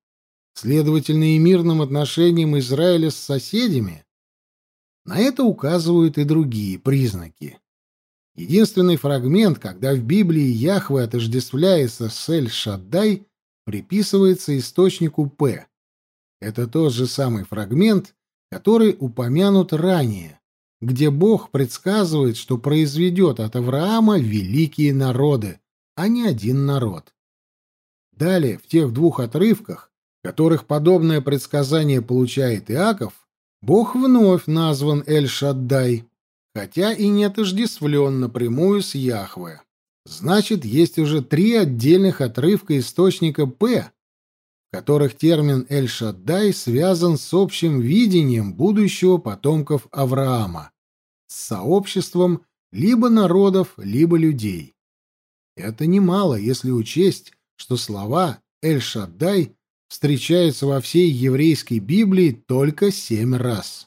следовательно, и мирным отношениям Израиля с соседями? На это указывают и другие признаки. Единственный фрагмент, когда в Библии Яхве отождествляется с Эль-Шаддай, приписывается источнику П. Это тот же самый фрагмент, который упомянут ранее, где Бог предсказывает, что произведет от Авраама великие народы, а не один народ. Далее, в тех двух отрывках, которых подобное предсказание получает Иаков, Бог вновь назван Эль-Шаддай, хотя и не отождествлен напрямую с Яхве. Значит, есть уже три отдельных отрывка источника П, в которых термин Эль-Шаддай связан с общим видением будущего потомков Авраама, с сообществом либо народов, либо людей. Это немало, если учесть, что слова Эль-Шаддай встречаются во всей еврейской Библии только семь раз.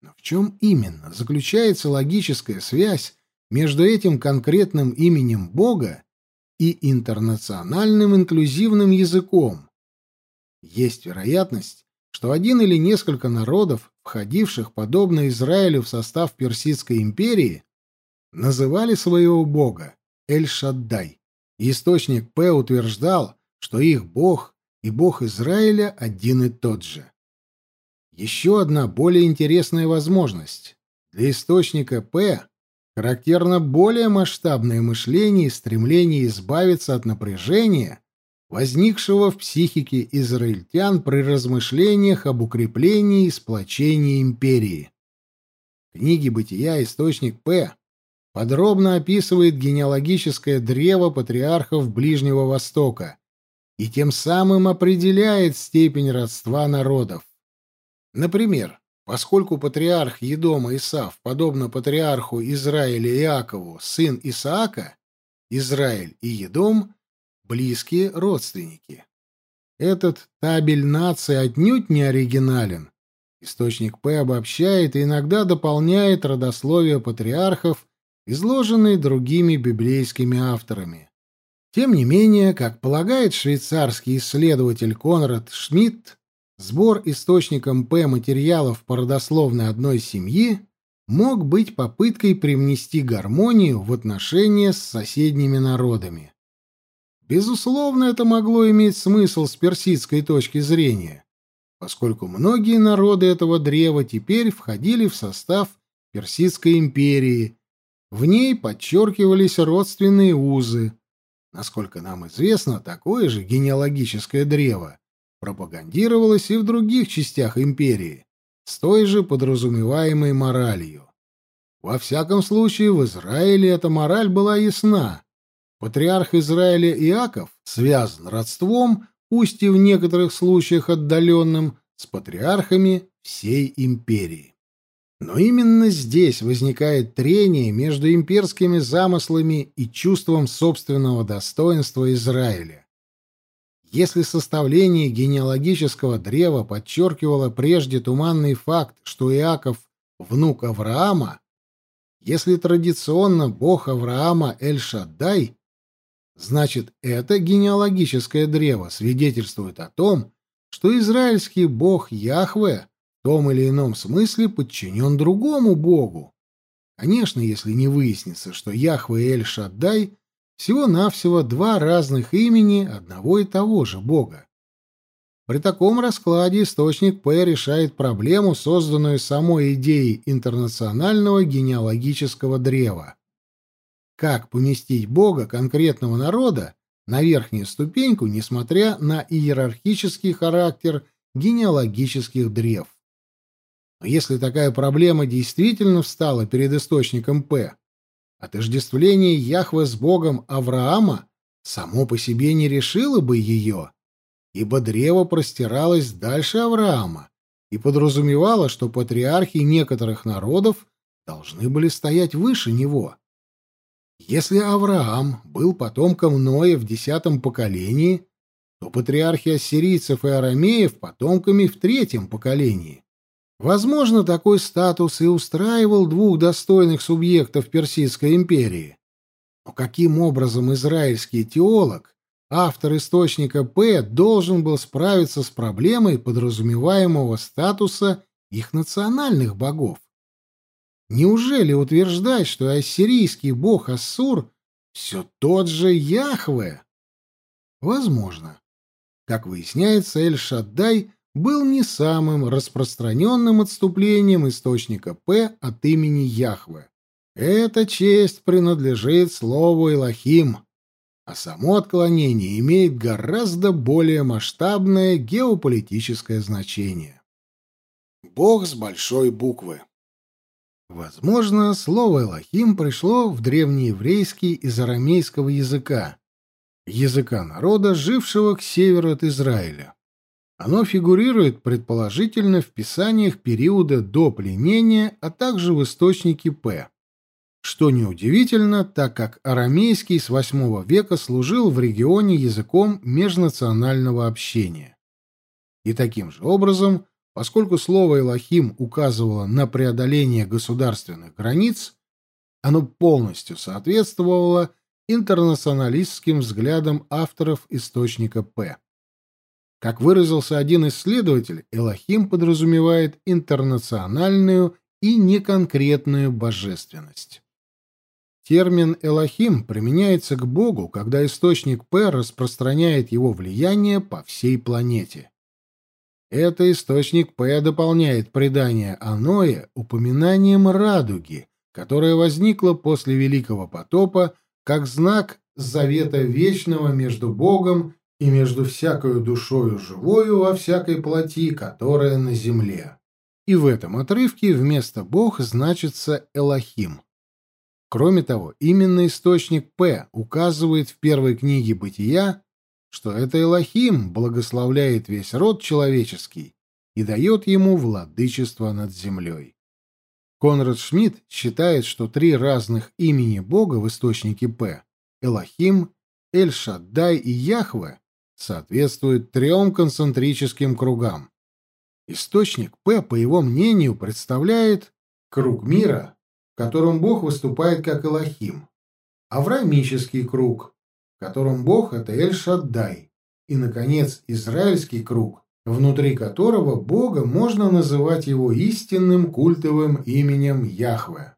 Но в чем именно заключается логическая связь между этим конкретным именем Бога и интернациональным инклюзивным языком? Есть вероятность, что один или несколько народов, входивших подобно Израилю в состав Персидской империи, называли своего бога Эль-Шаддай. Источник П утверждал, что их бог и Бог Израиля один и тот же. Еще одна более интересная возможность. Для источника П характерно более масштабное мышление и стремление избавиться от напряжения, возникшего в психике израильтян при размышлениях об укреплении и сплочении империи. В книге «Бытия» источник П подробно описывает генеалогическое древо патриархов Ближнего Востока, и тем самым определяет степень родства народов. Например, поскольку патриарх Едома Исав, подобно патриарху Израиля Иакову, сын Исаака, Израиль и Едом — близкие родственники. Этот табель нации отнюдь не оригинален. Источник П обобщает и иногда дополняет родословие патриархов, изложенные другими библейскими авторами. Тем не менее, как полагает швейцарский исследователь Конрад Шмидт, сбор источником П материалов по родословной одной семьи мог быть попыткой привнести гармонию в отношения с соседними народами. Безусловно, это могло иметь смысл с персидской точки зрения, поскольку многие народы этого древа теперь входили в состав Персидской империи, в ней подчеркивались родственные узы, Насколько нам известно, такое же генеалогическое древо пропагандировалось и в других частях империи с той же подразумеваемой моралью. Во всяком случае, в Израиле эта мораль была ясна. Патриарх Израиля Иаков связан родством, пусть и в некоторых случаях отдаленным, с патриархами всей империи. Но именно здесь возникает трение между имперскими замыслами и чувством собственного достоинства Израиля. Если составление генеалогического древа подчеркивало прежде туманный факт, что Иаков — внук Авраама, если традиционно бог Авраама Эль-Шаддай, значит, это генеалогическое древо свидетельствует о том, что израильский бог Яхве в том или ином смысле подчинен другому богу. Конечно, если не выяснится, что Яхве Эль-Шаддай всего-навсего два разных имени одного и того же бога. При таком раскладе источник П решает проблему, созданную самой идеей интернационального генеалогического древа. Как поместить бога конкретного народа на верхнюю ступеньку, несмотря на иерархический характер генеалогических древ? Но если такая проблема действительно встала перед источником П, отождествление Яхве с богом Авраама само по себе не решило бы ее, ибо древо простиралось дальше Авраама и подразумевало, что патриархи некоторых народов должны были стоять выше него. Если Авраам был потомком Ноя в десятом поколении, то патриархи ассирийцев и арамеев — потомками в третьем поколении. Возможно, такой статус и устраивал двух достойных субъектов Персидской империи. Но каким образом израильский теолог автор источника П должен был справиться с проблемой подразумеваемого статуса их национальных богов. Неужели утверждать, что ассирийский бог Ассур все тот же Яхве? Возможно. Как выясняется, Эль-Шаддай был не самым распространенным отступлением источника П от имени Яхве. Эта честь принадлежит слову Элохим, а само отклонение имеет гораздо более масштабное геополитическое значение. Бог с большой буквы. Возможно, слово «элохим» пришло в древнееврейский из арамейского языка, языка народа, жившего к северу от Израиля. Оно фигурирует предположительно в писаниях периода до пленения, а также в источнике П что неудивительно, так как арамейский с VIII века служил в регионе языком межнационального общения. И таким же образом, поскольку слово «элохим» указывало на преодоление государственных границ, оно полностью соответствовало интернационалистским взглядам авторов источника П. Как выразился один исследователь, Элохим подразумевает интернациональную и неконкретную божественность. Термин «элохим» применяется к Богу, когда источник П распространяет его влияние по всей планете. Это источник П дополняет предание о Ное упоминанием радуги, которая возникла после Великого потопа как знак завета вечного между Богом и между всякою душою живою во всякой плоти, которая на земле. И в этом отрывке вместо Бог значится Элохим. Кроме того, именно источник П указывает в первой книге «Бытия», что это Элохим благословляет весь род человеческий и дает ему владычество над землей. Конрад Шмидт считает, что три разных имени Бога в источнике П — Элохим, Эль-Шаддай и Яхве — соответствуют трем концентрическим кругам. Источник П, по его мнению, представляет круг мира, котором Бог выступает как Элохим, Авраамический круг, в котором Бог — это Эль-Шаддай, и, наконец, Израильский круг, внутри которого Бога можно называть его истинным культовым именем Яхве.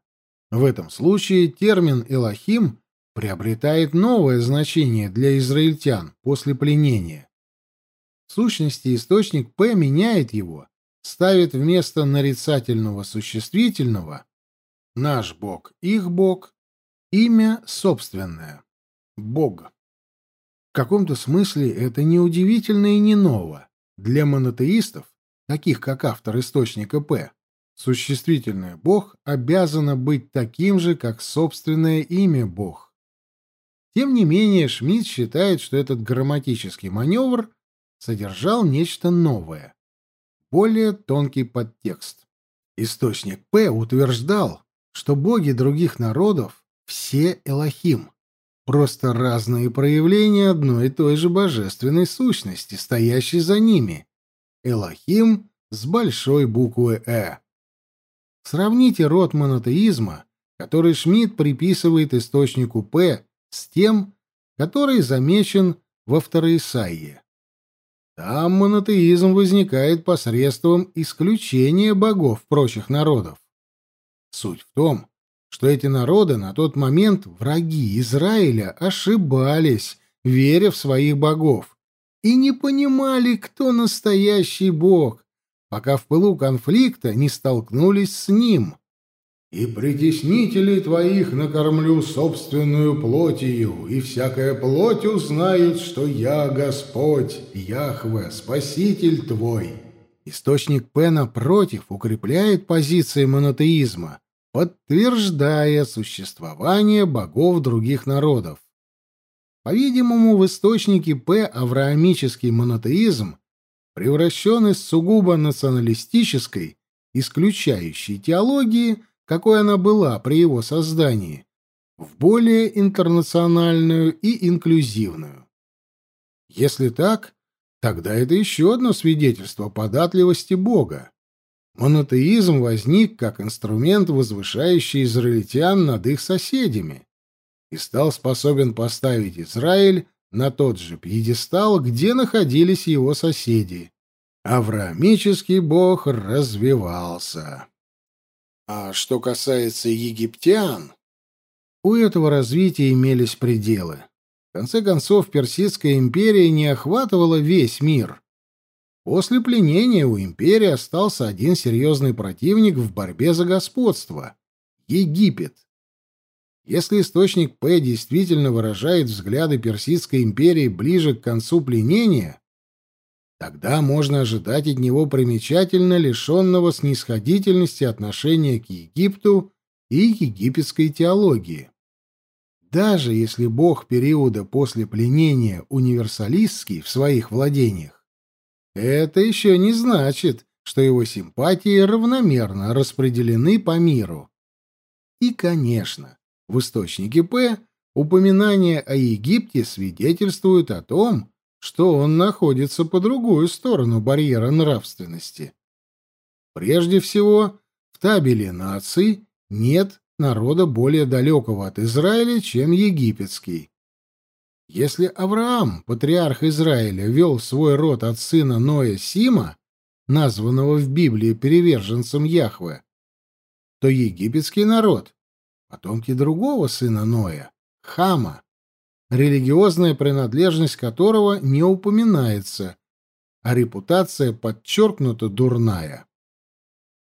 В этом случае термин «Элохим» приобретает новое значение для израильтян после пленения. В сущности, источник «П» меняет его, ставит вместо нарицательного существительного Наш Бог, их Бог, имя собственное. Бог. В каком-то смысле это не удивительно и не ново. Для монотеистов, таких как автор источника П, существительное Бог обязано быть таким же, как собственное имя Бог. Тем не менее, Шмидт считает, что этот грамматический маневр содержал нечто новое. более тонкий подтекст. Источник П утверждал, что боги других народов все Элохим, просто разные проявления одной и той же божественной сущности, стоящей за ними. Элохим с большой буквы «Э». Сравните род монотеизма, который Шмидт приписывает источнику П, с тем, который замечен во Второисаии. Там монотеизм возникает посредством исключения богов прочих народов. Суть в том, что эти народы на тот момент враги Израиля ошибались, веря в своих богов, и не понимали, кто настоящий бог, пока в пылу конфликта не столкнулись с ним. «И притеснителей твоих накормлю собственную плотью, и всякая плоть узнает, что я Господь, Яхве, Спаситель твой». Источник П, напротив, укрепляет позиции монотеизма, подтверждая существование богов других народов. По-видимому, в источнике П авраамический монотеизм превращен из сугубо националистической, исключающей теологии, какой она была при его создании, в более интернациональную и инклюзивную. Если так, тогда это еще одно свидетельство податливости Бога. Монотеизм возник как инструмент, возвышающий израильтян над их соседями, и стал способен поставить Израиль на тот же пьедестал, где находились его соседи. Авраамический бог развивался. А что касается египтян, у этого развития имелись пределы. В конце концов, Персидская империя не охватывала весь мир. После пленения у империи остался один серьезный противник в борьбе за господство — Египет. Если источник П действительно выражает взгляды Персидской империи ближе к концу пленения, тогда можно ожидать от него примечательно лишенного снисходительности отношения к Египту и египетской теологии. Даже если бог периода после пленения универсалистский в своих владениях, это еще не значит, что его симпатии равномерно распределены по миру. И, конечно, в источнике П упоминание о Египте свидетельствует о том, что он находится по другую сторону барьера нравственности. Прежде всего, в табеле наций нет народа более далекого от Израиля, чем египетский. Если Авраам, патриарх Израиля, вел свой род от сына Ноя Сима, названного в Библии переверженцем Яхве, то египетский народ потомки другого сына Ноя, Хама, религиозная принадлежность которого не упоминается, а репутация подчеркнута дурная.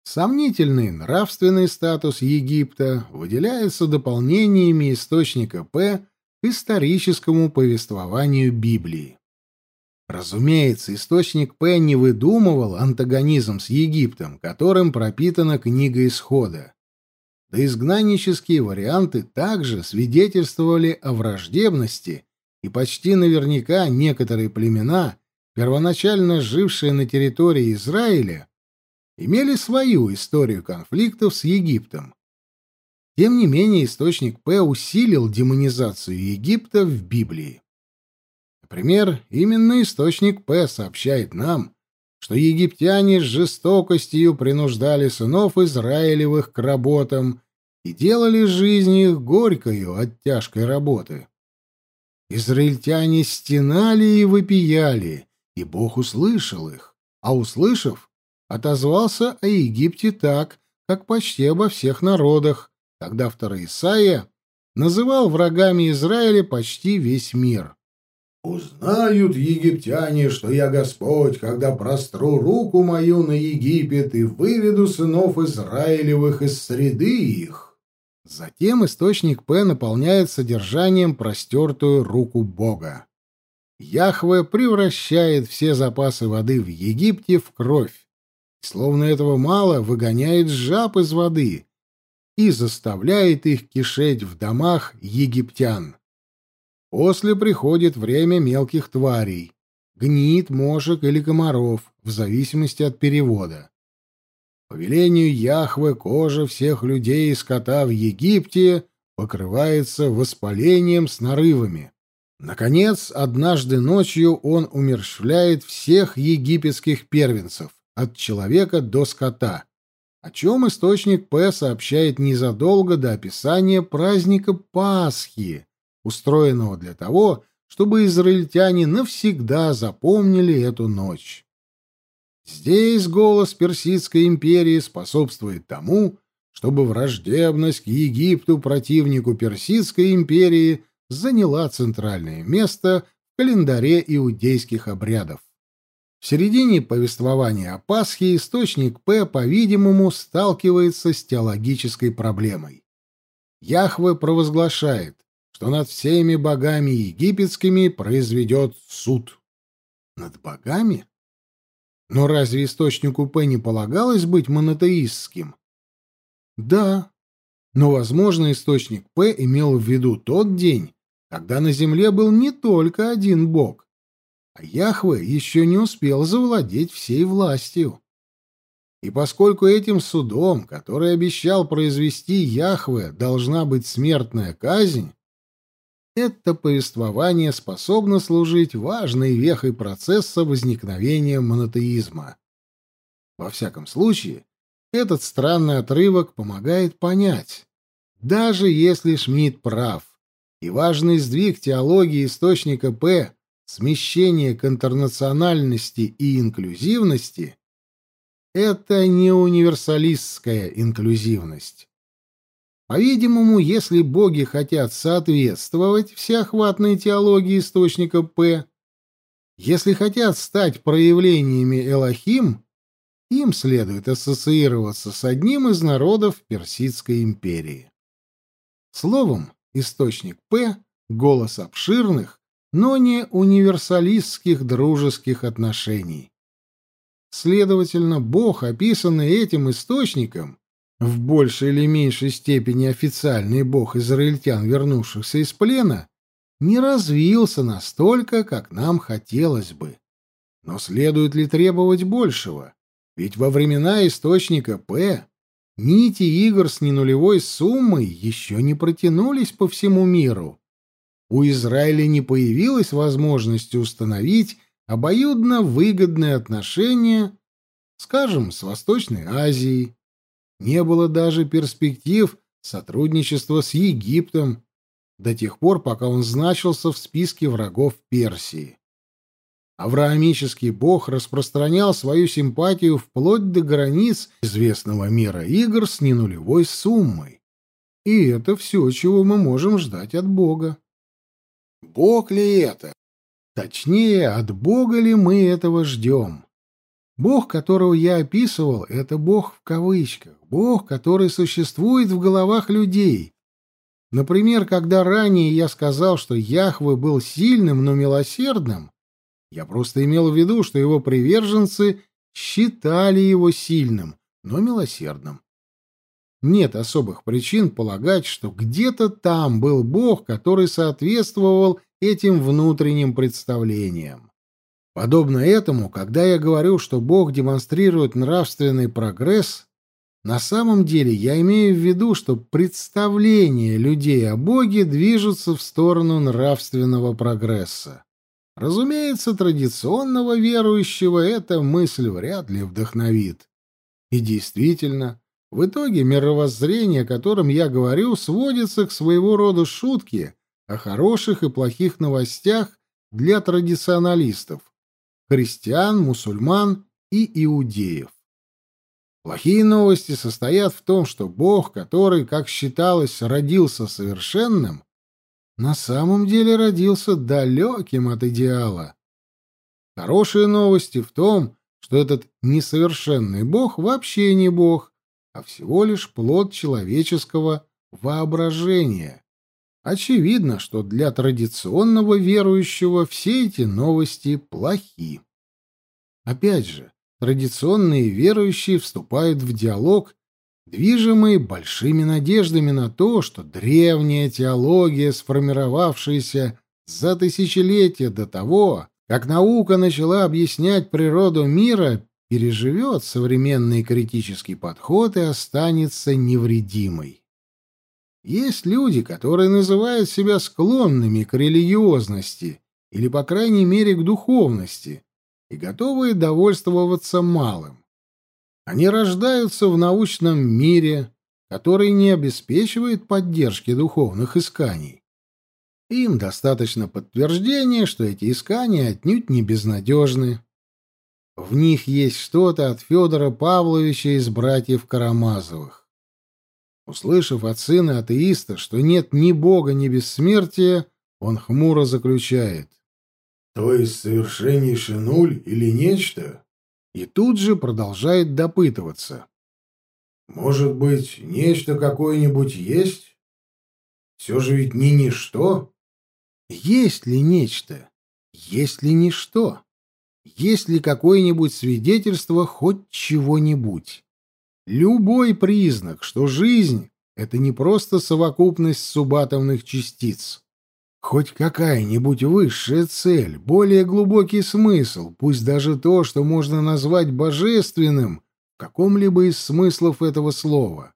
Сомнительный нравственный статус Египта выделяется дополнениями источника П к историческому повествованию Библии. Разумеется, источник П не выдумывал антагонизм с Египтом, которым пропитана книга Исхода да изгнаннические варианты также свидетельствовали о враждебности, и почти наверняка некоторые племена, первоначально жившие на территории Израиля, имели свою историю конфликтов с Египтом. Тем не менее, источник П усилил демонизацию Египта в Библии. Например, именно источник П сообщает нам, что египтяне с жестокостью принуждали сынов Израилевых к работам и делали жизнь их горькою от тяжкой работы. Израильтяне стенали и вопияли, и Бог услышал их, а услышав, отозвался о Египте так, как почти обо всех народах, когда второй Исаия называл врагами Израиля почти весь мир. Узнают египтяне, что я Господь, когда простру руку мою на Египет и выведу сынов Израилевых из среды их. Затем источник П наполняет содержанием простертую руку Бога. Яхве превращает все запасы воды в Египте в кровь. Словно этого мало, выгоняет жаб из воды и заставляет их кишеть в домах египтян. После приходит время мелких тварей. гнит, мошек или комаров, в зависимости от перевода. По велению Яхве кожа всех людей и скота в Египте покрывается воспалением с нарывами. Наконец, однажды ночью он умерщвляет всех египетских первенцев, от человека до скота, о чем источник П сообщает незадолго до описания праздника Пасхи, устроенного для того, чтобы израильтяне навсегда запомнили эту ночь. Здесь голос Персидской империи способствует тому, чтобы враждебность к Египту, противнику Персидской империи, заняла центральное место в календаре иудейских обрядов. В середине повествования о Пасхе источник П, по-видимому, сталкивается с теологической проблемой. Яхве провозглашает, что над всеми богами египетскими произведет суд. Над богами? Но разве источнику П не полагалось быть монотеистским? Да, но, возможно, источник П имел в виду тот день, когда на земле был не только один бог, а Яхве еще не успел завладеть всей властью. И поскольку этим судом, который обещал произвести Яхве, должна быть смертная казнь, это повествование способно служить важной вехой процесса возникновения монотеизма. Во всяком случае, этот странный отрывок помогает понять, даже если Шмидт прав, и важный сдвиг теологии источника П смещение к интернациональности и инклюзивности — это не универсалистская инклюзивность. По-видимому, если боги хотят соответствовать всеохватной теологии источника П, если хотят стать проявлениями Элохим, им следует ассоциироваться с одним из народов Персидской империи. Словом, источник П — голос обширных, но не универсалистских дружеских отношений. Следовательно, Бог, описанный этим источником, в большей или меньшей степени официальный Бог израильтян, вернувшихся из плена, не развился настолько, как нам хотелось бы. Но следует ли требовать большего? Ведь во времена источника П нити игр с ненулевой суммой еще не протянулись по всему миру у Израиля не появилась возможности установить обоюдно выгодные отношения, скажем, с Восточной Азией. Не было даже перспектив сотрудничества с Египтом до тех пор, пока он значился в списке врагов Персии. Авраамический бог распространял свою симпатию вплоть до границ известного мира игр с ненулевой суммой. И это все, чего мы можем ждать от бога. Бог ли это? Точнее, от Бога ли мы этого ждем? Бог, которого я описывал, это Бог в кавычках, Бог, который существует в головах людей. Например, когда ранее я сказал, что Яхве был сильным, но милосердным, я просто имел в виду, что его приверженцы считали его сильным, но милосердным. Нет особых причин полагать, что где-то там был Бог, который соответствовал этим внутренним представлениям. Подобно этому, когда я говорю, что Бог демонстрирует нравственный прогресс, на самом деле я имею в виду, что представления людей о Боге движутся в сторону нравственного прогресса. Разумеется, традиционного верующего эта мысль вряд ли вдохновит. И действительно, в итоге мировоззрение, о котором я говорю, сводится к своего рода шутке о хороших и плохих новостях для традиционалистов — христиан, мусульман и иудеев. Плохие новости состоят в том, что Бог, который, как считалось, родился совершенным, на самом деле родился далеким от идеала. Хорошие новости в том, что этот несовершенный Бог вообще не Бог, а всего лишь плод человеческого воображения. Очевидно, что для традиционного верующего все эти новости плохи. Опять же, традиционные верующие вступают в диалог, движимые большими надеждами на то, что древняя теология, сформировавшаяся за тысячелетия до того, как наука начала объяснять природу мира, переживет современный критический подход и останется невредимой. Есть люди, которые называют себя склонными к религиозности или, по крайней мере, к духовности, и готовы довольствоваться малым. Они рождаются в научном мире, который не обеспечивает поддержки духовных исканий. Им достаточно подтверждения, что эти искания отнюдь не безнадежны. В них есть что-то от Федора Павловича из братьев Карамазовых. Услышав от сына атеиста, что нет ни Бога, ни бессмертия, он хмуро заключает. То есть совершеннейший нуль или нечто? И тут же продолжает допытываться. Может быть, нечто какое-нибудь есть? Все же ведь не ничто. Есть ли нечто? Есть ли ничто? Есть ли какое-нибудь свидетельство хоть чего-нибудь? Любой признак, что жизнь — это не просто совокупность субатомных частиц. Хоть какая-нибудь высшая цель, более глубокий смысл, пусть даже то, что можно назвать божественным в каком-либо из смыслов этого слова.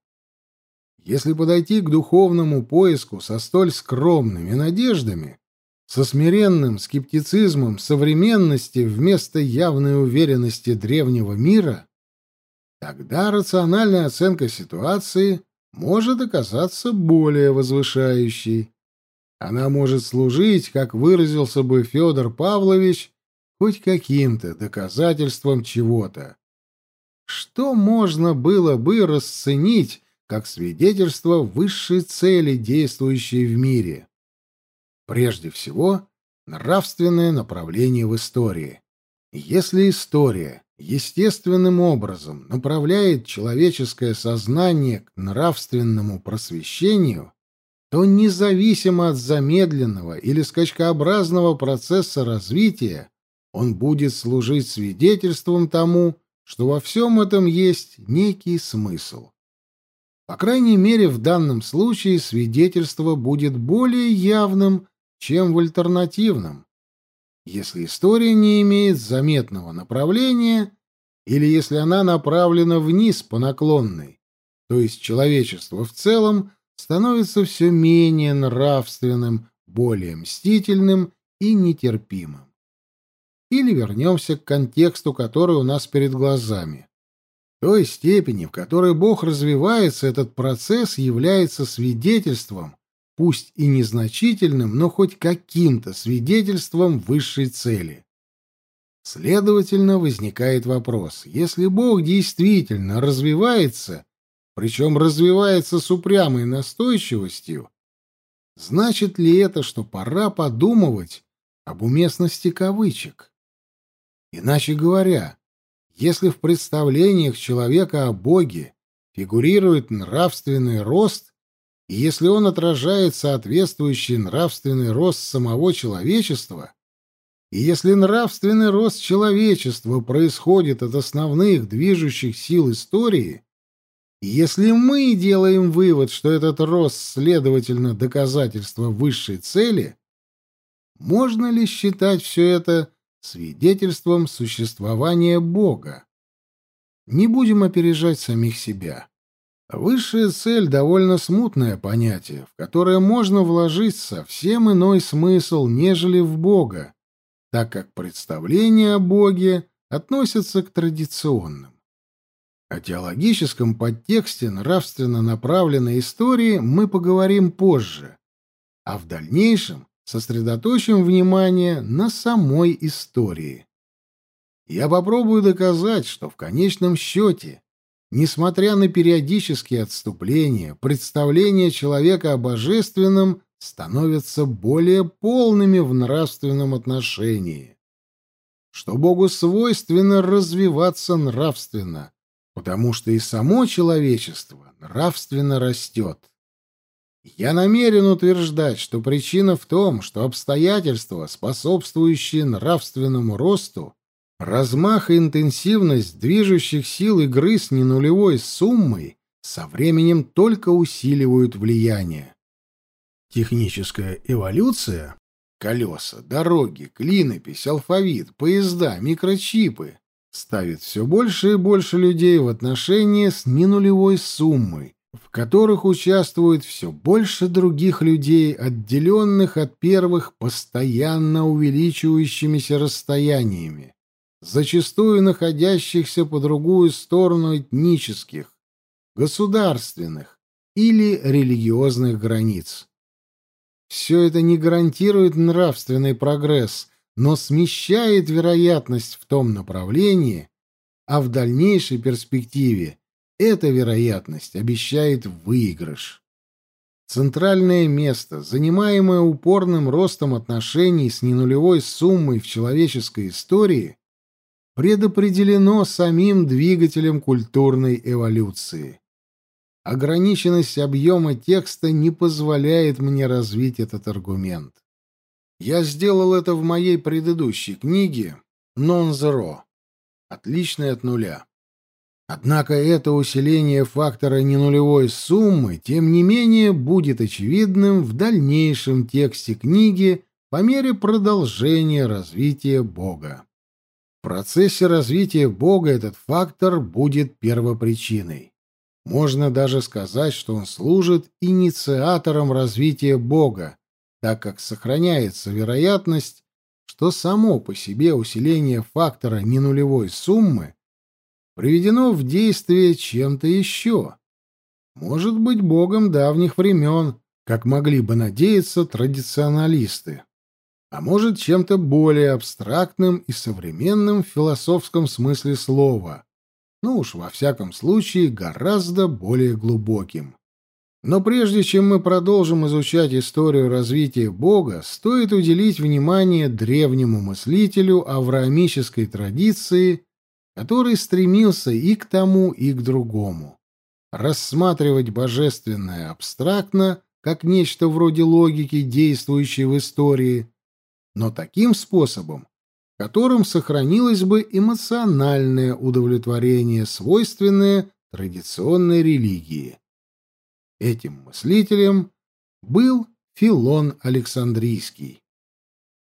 Если подойти к духовному поиску со столь скромными надеждами, со смиренным скептицизмом современности вместо явной уверенности древнего мира, тогда рациональная оценка ситуации может оказаться более возвышающей. Она может служить, как выразился бы Федор Павлович, хоть каким-то доказательством чего-то. Что можно было бы расценить как свидетельство высшей цели, действующей в мире? Прежде всего, нравственное направление в истории. Если история естественным образом направляет человеческое сознание к нравственному просвещению, то независимо от замедленного или скачкообразного процесса развития, он будет служить свидетельством тому, что во всем этом есть некий смысл. По крайней мере, в данном случае свидетельство будет более явным, чем в альтернативном. Если история не имеет заметного направления или если она направлена вниз по наклонной, то есть человечество в целом становится все менее нравственным, более мстительным и нетерпимым. Или вернемся к контексту, который у нас перед глазами. Той степени, в которой Бог развивается, этот процесс является свидетельством, пусть и незначительным, но хоть каким-то свидетельством высшей цели. Следовательно, возникает вопрос, если Бог действительно развивается причем развивается с упрямой настойчивостью, значит ли это, что пора подумывать об уместности кавычек? Иначе говоря, если в представлениях человека о Боге фигурирует нравственный рост, и если он отражает соответствующий нравственный рост самого человечества, и если нравственный рост человечества происходит от основных движущих сил истории, если мы делаем вывод, что этот рост, следовательно, доказательство высшей цели, можно ли считать все это свидетельством существования Бога? Не будем опережать самих себя. Высшая цель — довольно смутное понятие, в которое можно вложить совсем иной смысл, нежели в Бога, так как представления о Боге относятся к традиционным. О теологическом подтексте нравственно направленной истории мы поговорим позже, а в дальнейшем сосредоточим внимание на самой истории. Я попробую доказать, что в конечном счете, несмотря на периодические отступления, представления человека о божественном становятся более полными в нравственном отношении, что Богу свойственно развиваться нравственно, потому что и само человечество нравственно растет. Я намерен утверждать, что причина в том, что обстоятельства, способствующие нравственному росту, размах и интенсивность движущих сил игры с ненулевой суммой со временем только усиливают влияние. Техническая эволюция колеса, дороги, клинопись, алфавит, поезда, микрочипы ставит все больше и больше людей в отношения с ненулевой суммой, в которых участвует все больше других людей, отделенных от первых постоянно увеличивающимися расстояниями, зачастую находящихся по другую сторону этнических, государственных или религиозных границ. Все это не гарантирует нравственный прогресс, но смещает вероятность в том направлении, а в дальнейшей перспективе эта вероятность обещает выигрыш. Центральное место, занимаемое упорным ростом отношений с ненулевой суммой в человеческой истории, предопределено самим двигателем культурной эволюции. Ограниченность объема текста не позволяет мне развить этот аргумент. Я сделал это в моей предыдущей книге «Non Zero» — «Отличный от нуля». Однако это усиление фактора ненулевой суммы, тем не менее, будет очевидным в дальнейшем тексте книги по мере продолжения развития Бога. В процессе развития Бога этот фактор будет первопричиной. Можно даже сказать, что он служит инициатором развития Бога, так как сохраняется вероятность, что само по себе усиление фактора ненулевой суммы приведено в действие чем-то еще. Может быть, Богом давних времен, как могли бы надеяться традиционалисты. А может, чем-то более абстрактным и современным в философском смысле слова, ну уж во всяком случае гораздо более глубоким. Но прежде чем мы продолжим изучать историю развития Бога, стоит уделить внимание древнему мыслителю авраамической традиции, который стремился и к тому, и к другому. Рассматривать божественное абстрактно, как нечто вроде логики, действующей в истории, но таким способом, которым сохранилось бы эмоциональное удовлетворение, свойственное традиционной религии. Этим мыслителем был Филон Александрийский.